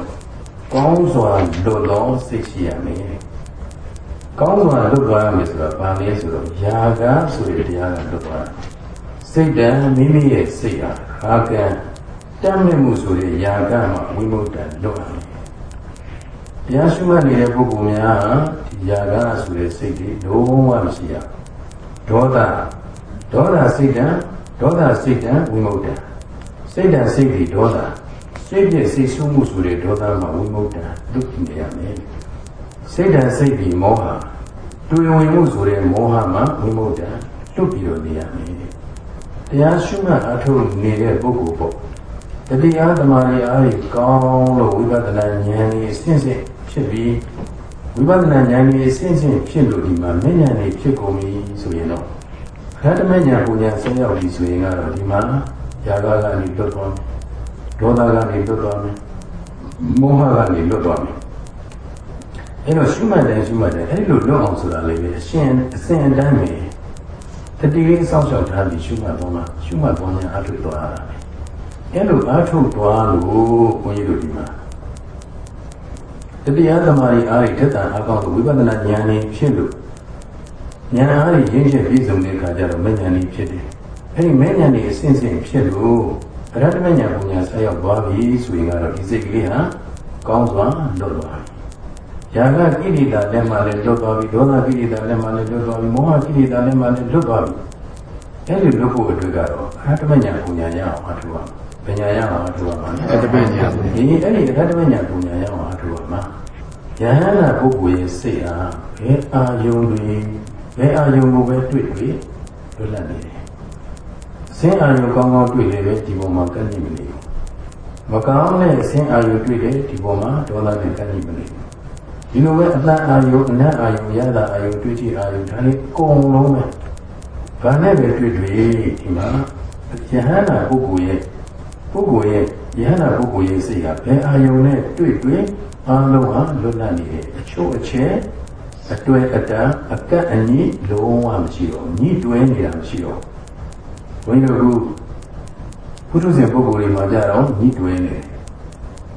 ကောင်းစွာလွတ်သောစိတ်ရှိရမယ်ကောင်းစွာလွတ်သွားရမယ်ဆိုတာဘာလဲဆိုတော့ယာကဆိုတဲ့တရားကလွတ်သွားတာစိတ်တန်မိမိရဲ့စိတ်ဟာဘာကံတမ်းမြမှုဆိုတဲ့ယာကမှာဝိမုတ်တလွတ်ရမယ်တရားရှိမှနေတဲ့ပုဂ္ဂိုလ်များဒီယာကဆိုတဲ့စိတ်တွေလုံးဝမရှိရဘူးဒေါသဒေါသစိတ်တန် ဒေါသစိတ်တံဝိမုဒ္ဒစိတ်တံစိတ်ဒီဒေါသစိတ်ပြည့်စိတ်ဆိုးမှုဆိုတဲ့ဒေါသမှာဝိမုဒ္ဒဒုက္ခနေရမယ်စိတ်တံစိတ်ဒီမောဟတွေ့ဝင်မှုဆိုတဲ့မောဟမှာဝိမုဒ္ဒလွတ်ပြီးတော့နေရမယ်တရားရှိမှတ်အထုတ်နေတဲ့ပုဂ္ဂိုလ်ပေါ့တရားသမာဓိအားကြီးကောင်းလို့ဝိပဿနာဉာဏ်ကြီးဆင့်ဆင့်ဖြစ်ပြီးဝိပဿနာဉာဏ်ကြီးဆင့်ဆင့်ဖြစ်လို့ဒီမှာဉာဏ်ဉာဏ်ကြီးဖြစ်ကုန်ပြီဆိုရင်တော့ ရတ္တမညာပူညာဆင်းရောက်ပြီဆိုရင်ကတော့ဒီမှာຢာကကနေလွတ်သွားမယ်ဒေါသကနေလွတ်သွားမယ်မောဟကနေလွတ်သွားမယ်အဲ့တော့ရှုမှတ်တယ်ရှုမှတ်တယ်အဲ့လိုလွတ်အောင်ဆိုတာလေးပဲအရှင်အစဉ်အတန်းပဲတတိယစောင့်ရှောက်ထားပြီးရှုမှတ်သွားမှရှုမှတ်သွားရင်အထုသွားတာပဲအဲ့လိုအထုသွားလို့ဘုန်းကြီးတို့ဒီမှာတတိယသမารီအားဖြင့်တက်တာအကောင်းလို့ဝိပဿနာဉာဏ်နဲ့ဖြစ်လို့ ဉာဏ်အားဖြင့်ရင်းချက်ပြည့်စုံတဲ့အခါကျတော့မဉဏ်ကြီးဖြစ်တယ်အဲ့ဒီမဉဏ်ကြီးအစဉ်စဉ်ဖြစ်လို့အရဟတမဉဏ်ပညာဆက်ရောက်သွားပြီဆိုရင်ကတော့ဒီစိတ်ကလေးဟာကောင်းစွာလွတ်သွားပြီ။ယာကကိလေသာလက်မှလည်းလွတ်သွားပြီဒေါသကိလေသာလက်မှလည်းလွတ်သွားပြီမောဟကိလေသာလက်မှလည်းလွတ်သွားပြီ။အဲ့ဒီလွတ်ဖို့အတွက်ကတော့အရဟတမဉဏ်ပညာရအောင်အထူပါပညာရအောင်အထူပါမှာအတ္တပညာဒီအဲ့ဒီအရဟတမဉဏ်ပညာရအောင်အထူပါမှာယဟန္တာပုဂ္ဂိုလ်ရဲ့စိတ်အားဘယ်အာယုံတွေ ဘယ်အာယုံကိုပဲတွေ့တွေ့လွတ်လပ်နေတယ်။ဆင်းအာယုံကောင်းကောင်းတွေ့လေပဲဒီပုံမှာကန့်ညိမနေဘူး။မကောင်းတဲ့ဆင်းအာယုံတွေ့တယ်ဒီပုံမှာဒေါသနဲ့ကန့်ညိမနေဘူး။ဒီလိုပဲအတ္တအာယုံအနတ်အာယုံရတာအာယုံတွေ့ကြည့်အာယုံဒါလေးအကုန်လုံးပဲ။ဘာနဲ့ပဲတွေ့တွေ့ဒီမှာယဟန္တာပုဂ္ဂိုလ်ရဲ့ပုဂ္ဂိုလ်ရဲ့ယဟန္တာပုဂ္ဂိုလ်ရဲ့စိတ်ကဘယ်အာယုံနဲ့တွေ့တွေ့အားလုံးဟာလွတ်လပ်နေတယ်အချို့အချက် အတွဲအတန်အကန့်အညီလုံးဝမရှိတော့ညှိတွဲနေတာမရှိတော့ဘုန်းကြီးတို့ကပုထုဇဉ်ပုဂ္ဂိုလ်တွေမှာကြတော့ညှိတွဲနေတယ်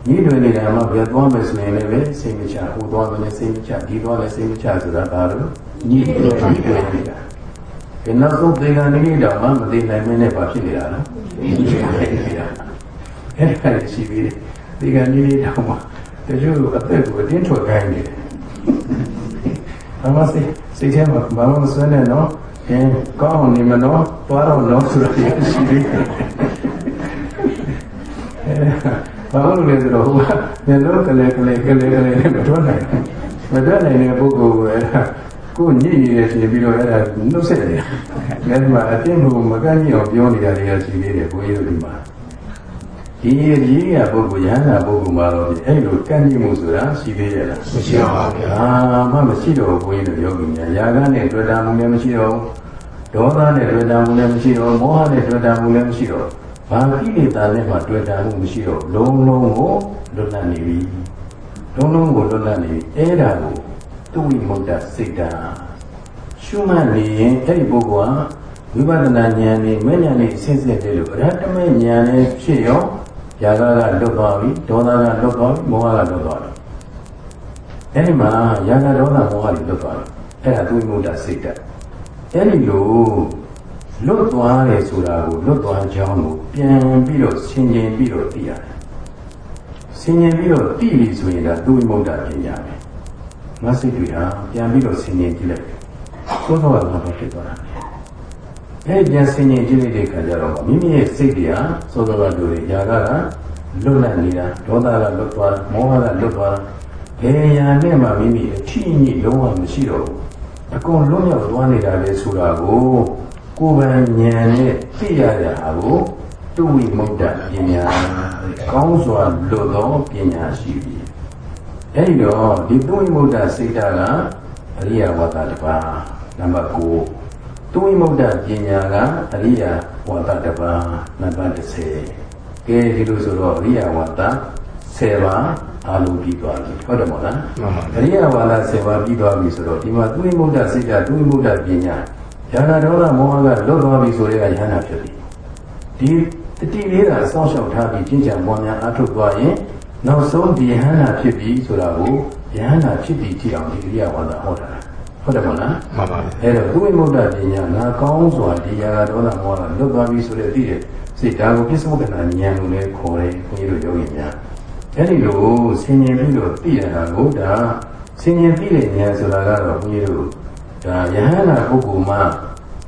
ညှိတွဲနေတာမှဘယ်သွားမယ်ဆိုရင်လည်းပဲစိတ်မချဟိုသွားမယ်စိတ်မချဒီသွားမယ်စိတ်မချဆိုတာဒါလို့ညှိတွဲညှိတွဲနေတာဒီနောက်ဆုံးသေကံနေတော့မှမသိနိုင်မင်းနဲ့ဘာဖြစ်နေတာလဲညှိတွဲနေတာအဲ့ဒါရှိပြီးတယ်သေကံနေတော့မှတချို့အသက်ကိုအတင်းထွက်ခိုင်းနေတယ် ဘာမှစိတ်စိတ်ထဲမှာဘာမှမစွဲနဲ့နော်အင်းကောင်းနေမနော်သွားတော့နော်ဆိုတာရှိသေးတယ်အဲဘာလို့လဲဆိုတော့ဟိုကမျက်လုံးကလေးကလေးကလေးကလေးနဲ့မထွက်နိုင်မထွက်နိုင်တဲ့ပုဂ္ဂိုလ်ကကိုညစ်ရည်ရှင်ပြီးတော့အဲ့ဒါနှုတ်ဆက်တယ်။ဒါမှမအတင်းကိုမကန့်ညိအောင်ပြောနေတာတွေကရှိသေးတယ်ဘုန်းကြီးတို့ဒီမှာ။ ဒီရေးရပုဂ္ဂိုလ်ရဟန္တာပုဂ္ဂိုလ်မှာတော့အဲ့လိုကန့်ညိမှုဆိုတာရှိသေးရဲ့လားမရှိပါဘူးဗျာအာမှမရှိတော့ဘူးဘုန်းကြီးတို့ယောဂီများယာကနဲ့တွေ့တာမှုလည်းမရှိတော့ဘူးဒေါသနဲ့တွေ့တာမှုလည်းမရှိတော့ဘူးမောဟနဲ့တွေ့တာမှုလည်းမရှိတော့ဘူးဘာကိလေသာနဲ့မှတွေ့တာမှုမရှိတော့ဘူးလုံးလုံးကိုလွတ်လပ်နေပြီလုံးလုံးကိုလွတ်လပ်နေပြီအဲ့ဒါကိုသူဝိမုဒ္ဒစိတ်ဓာတ်ရှုမှတ်နေရင်အဲ့ဒီပုဂ္ဂိုလ်ကဝိပဿနာဉာဏ်နဲ့မဲ့ဉာဏ်နဲ့အစစ်စစ်တည်းလို့အရဟတမေဉာဏ်နဲ့ဖြစ်ရော ယာကကလွတ်သွားပြီဒေါသကလွတ်သွားပြီမောဟကလွတ်သွားပြီအဲ့ဒီမှာယာကဒေါသမောဟတွေလွတ်သွားတယ်အဲ့ဒါသူ့မုဒ္ဒစိတ်တက်အဲ့ဒီလိုလွတ်သွားတယ်ဆိုတာကိုလွတ်သွားကြောင်းကိုပြန်ပြီးတော့ဆင်ခြင်ပြီးတော့သိရတယ်ဆင်ခြင်ပြီးတော့သိပြီဆိုရင်ဒါသူ့မုဒ္ဒပညာပဲငါစိတ်တွေဟာပြန်ပြီးတော့ဆင်ခြင်ကြည့်လိုက်သို့တော့ငါတော့ဖြစ်သွားတာ အဲ့ဒီပြန်ဆင်ခြင်ကြည့်လိုက်တဲ့အခါကျတော့မိမိရဲ့စိတ်တွေဟာသောသောကတို့တွေယာကကလွတ်လပ်နေတာဒေါသကလွတ်သွားတာမောဟကလွတ်သွားတာဘယ်ရာနဲ့မှမိမိအထီးအညစ်လုံးဝမရှိတော့ဘူးအကုန်လုံးရောက်သွားနေတာလေဆိုတာကိုကိုယ်ပိုင်ဉာဏ်နဲ့သိရတာကိုတုဝိမုဒ္ဒပညာကောင်းစွာလွတ်သောပညာရှိပြီအဲဒီတော့ဒီတုဝိမုဒ္ဒစိတ်ဓာတ်ကအရိယဝတ္တတစ်ပါးနံပါတ်9 တုဝိမုဒ္ဒပညာကအရိယဝတ္တတစ်ပါးနံပါတ်10ကဲဒီလိုဆိုတော့အရိယဝတ္တ10ပါးအာလုံးပြီးသွားပြီဟုတ်တယ်မို့လားမှန်ပါအရိယဝါဒ7ပါးပြီးသွားပြီဆိုတော့ဒီမှာသူဝိမုဒ္ဒစိတ်ဓာတ်သူဝိမုဒ္ဒပညာဉာဏဒေါသမောဟကလွတ်သွားပြီဆိုတဲ့ကယန္တာဖြစ်ပြီဒီတတိလေးကစောင့်ရှောက်ထားပြီးကျင့်ကြံပွားများအားထုတ်သွားရင်နောက်ဆုံးဒီယဟန္တာဖြစ်ပြီဆိုတာကိုယဟန္တာဖြစ်ပြီကြည့်အောင်ဒီအရိယဝါဒဟောတာ ဟုတ်တယ်မို့လား မှန်ပါဗျာ အဲ့တော့သူဝိမုဒ္ဒပညာငါကောင်းစွာဒီယာကဒေါသမောဟကလွတ်သွားပြီဆိုတဲ့သိတဲ့စိတ်ဓာတ်ကိုပြစ္ဆုတ်ကနာဉာဏ်လို့လည်းခေါ်တယ်ခွန်ကြီးတို့ယောဂီများ အဲ့ဒီလိုဆင်ញင်ပြီးတော့သိရတာကိုဒါဆင်ញင်ပြီးတဲ့ဉာဏ်ဆိုတာကတော့ဘုန်းကြီးတို့ဒါယဟန္တာပုဂ္ဂိုလ်မှ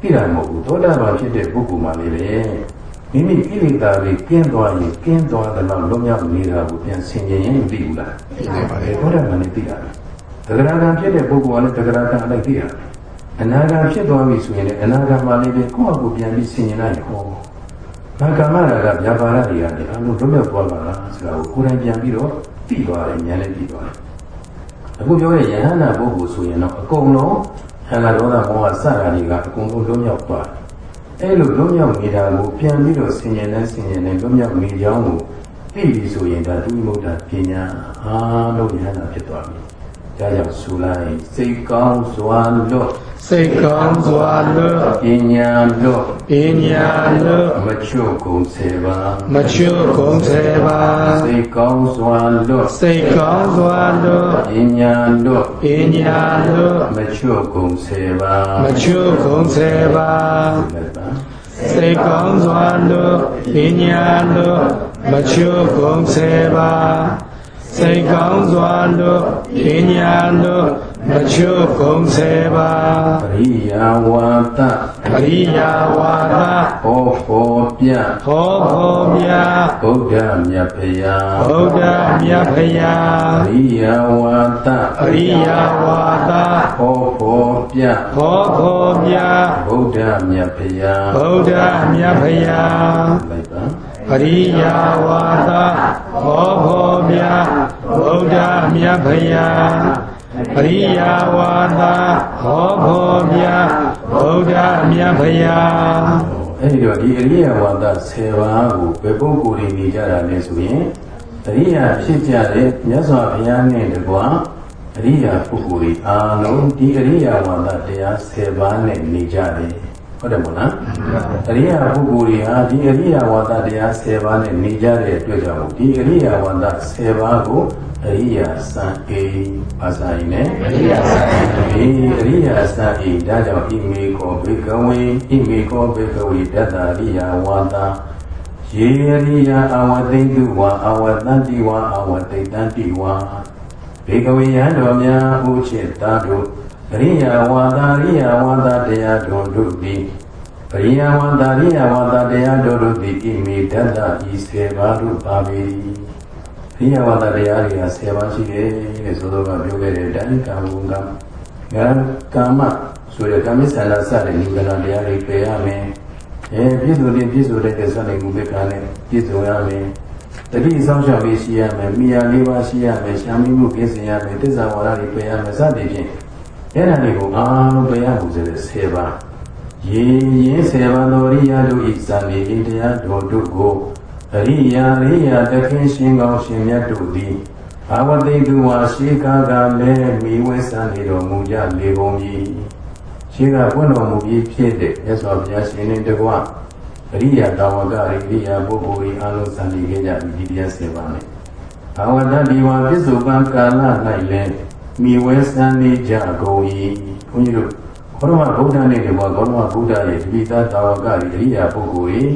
သိတာမဟုတ်ဘူးသောတာပန်ဖြစ်တဲ့ပုဂ္ဂိုလ်မှလည်းပဲမိမိကိလေသာတွေကင်းသွားရင်ကင်းသွားတဲ့လောက်လွတ်မြောက်နေတာကိုပြန်ဆင်ញင်ရင်သိဘူးလား သိနေပါလေ သောတာပန်လည်းသိတာပဲ သဂရကံဖြစ်တဲ့ပုဂ္ဂိုလ်ကလည်းသဂရကံအလိုက်သိရအနာဂံဖြစ်သွားပြီဆိုရင်လည်းအနာဂံမှာလည်းကိုယ့်အကူပြန်ပြီးဆင်ခြင်လိုက်ဟောဘာကမ္မရာကဗျာပါရတွေရတယ်အလိုလွတ်မြောက်သွားပါလားဆိုတာကိုကိုယ်တိုင်ပြန်ပြီးတော့သိသွားတယ်ဉာဏ်နဲ့သိသွားတယ်အခုပြောတဲ့ယဟန္တာပုဂ္ဂိုလ်ဆိုရင်တော့အကုန်လုံးခန္ဓာဒေါသဘောကစတာတွေကအကုန်လုံးလွတ်မြောက်သွားတယ်အဲ့လိုလွတ်မြောက်နေတာကိုပြန်ပြီးတော့ဆင်ញံနဲ့ဆင်ញံနဲ့လွတ်မြောက်နေကြောင်းကိုသိပြီဆိုရင်ဒါသူမိမုဒ္ဒပညာအားလုံးဉာဏ်သာဖြစ်သွားပြီ ဒါကြောင့်ဆိုလိုက်စိတ်ကောင်းစွာလွတ်စိတ်ကောင်းစွာလွတ်ပညာလွတ်ပညာလွတ်မချွတ်ကုန်စေပါမချွတ်ကုန်စေပါစိတ်ကောင်းစွာလွတ်စိတ်ကောင်းစွာလွတ်ပညာလွတ်ပညာလွတ်မချွတ်ကုန်စေပါမချွတ်ကုန်စေပါလက်ပါစိတ်ကောင်းစွာလွတ်ပညာလွတ်မချွတ်ကုန်စေပါ စိတ်ကောင်းစွာလွတ်ပညာလွတ်မချွတ်ကုန်စေပါပရိယာဝါဒပရိယာဝါဒဟောဖို့ပြဟောဖို့မြတ်ဗုဒ္ဓမြတ်ဖရာဗုဒ္ဓမြတ်ဖရာပရိယာဝါဒပရိယာဝါဒဟောဖို့ပြဟောဖို့မြတ်ဗုဒ္ဓမြတ်ဖရာဗုဒ္ဓမြတ်ဖရာလိုက်ပါ ပရိယာဝါဒဟောဖို့မြတ်ဗုဒ္ဓမြတ်ဖရာပရိယာဝါဒဟောဖို့မြတ်ဗုဒ္ဓမြတ်ဖရာအဲ့ဒီတော့ဒီအရိယဝါဒ10ပါးကိုဘယ်ပုဂ္ဂိုလ်တွေနေကြတာလဲဆိုရင်အရိယာဖြစ်ကြတဲ့မြတ်စွာဘုရားနဲ့တကွာအရိယာပုဂ္ဂိုလ်တွေအားလုံးဒီအရိယာဝါဒတရား10ပါးနဲ့နေကြတယ် ဟုတ်တယ်မို့လားအရိယာပုဂ္ဂိုလ်တွေဟာဒီအရိယာဝါဒတရား10ပါးနဲ့နေကြတဲ့အတွက်ကြောင့်ဒီအရိယာဝါဒ10ပါးကိုအရိယာစံအေဘာသာရင်းနဲ့အရိယာစံအေအရိယာစံအေဒါကြောင့်ဣမေကောဘေကဝေဣမေကောဘေကဝေတတ္တအရိယာဝါဒယေရိယာအဝတိတုဝါအဝတန္တိဝါအဝတိတန္တိဝါဘေကဝေယံတော်များဥจิตတာတို့အ ရိယာဝါဒအရိယာဝါဒတရားတို့တို့သည်ပရိယဝါဒအရိယာဝါဒတရားတို့တို့သည်ဣမေတတ္တဤစေပါတို့ပါပေ၏အရိယာဝါဒတရားတွေက10ပါးရှိတယ်တဲ့ဆိုတော့ကပြောခဲ့တဲ့အတိုင်းကာမဂုဏ်ကငါကာမဆိုတဲ့ကာမိဆန္ဒစတဲ့ဉာဏ်တရားတွေပယ်ရမယ်အဲပြည့်စုံတဲ့ပြည့်စုံတဲ့စတဲ့မူပ္ပခါနဲ့ပြည့်စုံရမယ်တတိဆောင်ရှောက်ပြီးရှိရမယ်မိယာလေးပါးရှိရမယ်ရှာမိမှုကိစ္စရမယ်တစ္ဆာဝါဒတွေပယ်ရမယ်စသည်ဖြင့် အဲ့ဒါတွေကိုအားလုံးပယ်ရမှုဆိုတဲ့10ပါးရေရင်10ပါးသောရိယာတို့ဤဇာနေဣတရားတော်တို့ကိုအရိယာရိယာသခင်ရှင်ကောင်းရှင်မြတ်တို့သည်ဘာဝတိတုဝါရှိကားကလည်းမိဝဲဆံနေတော်မူကြလေကုန်၏ရှိကပွင့်တော်မူပြီးဖြစ်တဲ့မြတ်စွာဘုရားရှင်နှင့်တကွအရိယာတာဝကရိရိယာပုဂ္ဂိုလ်၏အလုံးစံနေခဲ့ကြပြီဒီတရား7ပါးနဲ့ဘာဝတဒီဝါပြစ္ဆုပံကာလ၌လည်း မိဝဲဆံနေကြကုန်၏ဘုန်းကြီးတို့ဘောရမဗုဒ္ဓနဲ့ဒီဘောဂေါရမဗုဒ္ဓရဲ့ဒီပိသတာဝကရိရိယာပုဂ္ဂိုလ်၏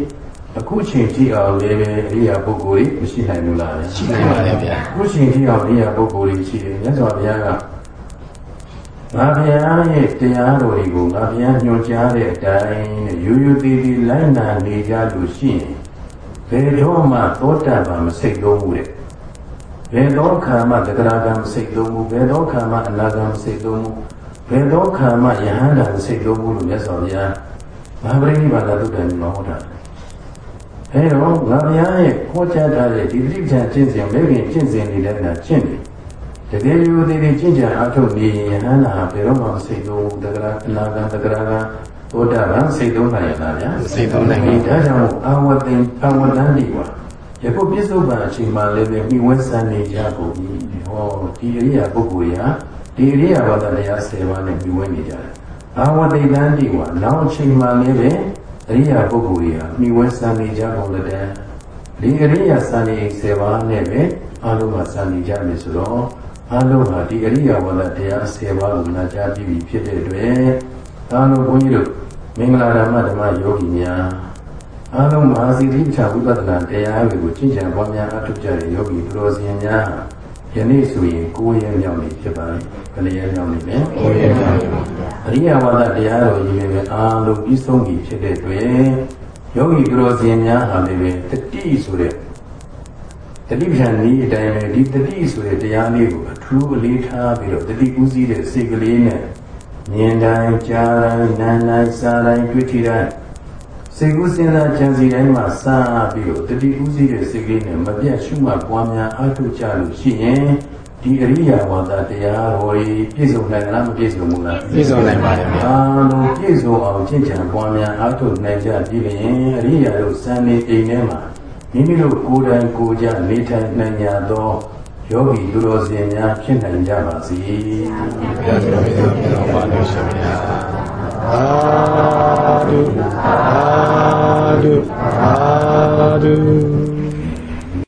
အခုချိန်ကြည့်အောင်လည်းပဲအရိယာပုဂ္ဂိုလ်မရှိနိုင်ဘူးလားရှိနိုင်ပါတယ်ဗျာအခုချိန်ကြည့်အောင်အရိယာပုဂ္ဂိုလ်ရှိတယ်မြတ်စွာဘုရားကငါဘုရားရဲ့တရားတော်တွေကိုငါဘုရားညွှန်ကြားတဲ့အတိုင်းနဲ့ရိုးရိုးသေးသေးလိုက်နာနေကြလို့ရှိရင်ဘယ်တော့မှသောတာပန်မစိတ်လုံးဘူးတဲ့ ဘယ်တော့ခါမှတဂရကံမစိတ်လုံးဘူးဘယ်တော့ခါမှအနာကံမစိတ်လုံးဘူးဘယ်တော့ခါမှယဟန္တာမစိတ်လုံးဘူးလို့မြတ်စွာဘုရားမဟာပရိနိဗ္ဗာန်သုတ္တန်မှာဟောတာအဲတော့ငါဘုရားရဲ့ဟောကြားထားတဲ့ဒီတိပ္ပံကျင့်စဉ်မဲ့ခင်ကျင့်စဉ်နေတဲ့ကကျင့်တယ်တကယ်ယူသေးသေးကျင့်ကြံအထုတ်နေရင်ယဟန္တာဘယ်တော့မှမစိတ်လုံးဘူးတဂရအနာကံတဂရကံသောတာပန်စိတ်လုံးနိုင်ရလားဗျာစိတ်သုံးနိုင်ဒီပြီဒါကြောင့်အာဝတိအာဝတန်ဒီဝါ ယခုပြစ္ဆုတ်ပံအချိန်မှလည်းပဲမိဝဲစံနေကြကုန်ပြီဟောဒီအရိယာပုဂ္ဂိုလ်ရာဒီအရိယာဘာသာတရား10ပါးနဲ့မိဝဲနေကြတယ်အာဝတိတန်ဒီဝါနောက်အချိန်မှလည်းပဲအရိယာပုဂ္ဂိုလ်ရာမိဝဲစံနေကြကုန်တဲ့ဒီအရိယာစံနေ10ပါးနဲ့ပဲအလုံးကစံနေကြမယ်ဆိုတော့အလုံးဟာဒီအရိယာဘာသာတရား10ပါးကိုနာကြားပြီးပြီဖြစ်တဲ့အတွက်အားလုံးဘုန်းကြီးတို့မင်္ဂလာဓမ္မဓမ္မယောဂီများ အားလုံးမဟာစီတိပ္ပဝိပဿနာတရားတွေကိုကျင့်ကြံပွားများအထောက်ကြတဲ့ယောဂီသူတော်စင်များယနေ့ဆိုရင်9ရက်မြောက်နေဖြစ်ပါတယ်။ဘယ်နှစ်ရက်မြောက်နေလဲ။ကိုယ်ရဲ့ကြောင့်အရိယဝါဒတရားတော်ကြီးပဲအားလုံးပြီးဆုံးပြီဖြစ်တဲ့အတွက်ယောဂီသူတော်စင်များဟာလည်းပဲတတိဆိုတဲ့တတိပ္ပံဤအတိုင်းပဲဒီတတိဆိုတဲ့တရားလေးကိုအထူးအလေးထားပြီးတော့တတိကူးစည်းတဲ့စိတ်ကလေးနဲ့မြင်တိုင်းကြားတိုင်းနားတိုင်းစားတိုင်းတွေ့ထိတိုင်း စိတ်ကူးစဉ်းစားကြံစီတိုင်းမှာစားပြီးတော့တတိကူးစည်းတဲ့စိတ်ကလေးနဲ့မပြတ်ရှုမှတ်ပွားများအားထုတ်ကြလို့ရှိရင်ဒီအရိယာဝါဒတရားဟောရေးပြည့်စုံနိုင်လားမပြည့်စုံဘူးလားပြည့်စုံနိုင်ပါတယ်ဗျာအားလုံးပြည့်စုံအောင်ကျင့်ကြံပွားများအားထုတ်နိုင်ကြပြီလျင်အရိယာတို့စံနေအိမ်ထဲမှာမိမိတို့ကိုယ်တိုင်ကိုယ်ကြနေထိုင်နိုင်ကြသောယောဂီသူတော်စင်များဖြစ်နိုင်ကြပါစေ။ဘုရားရှင်ဘုရားပါလို့ရှင် 하루 하루 하루.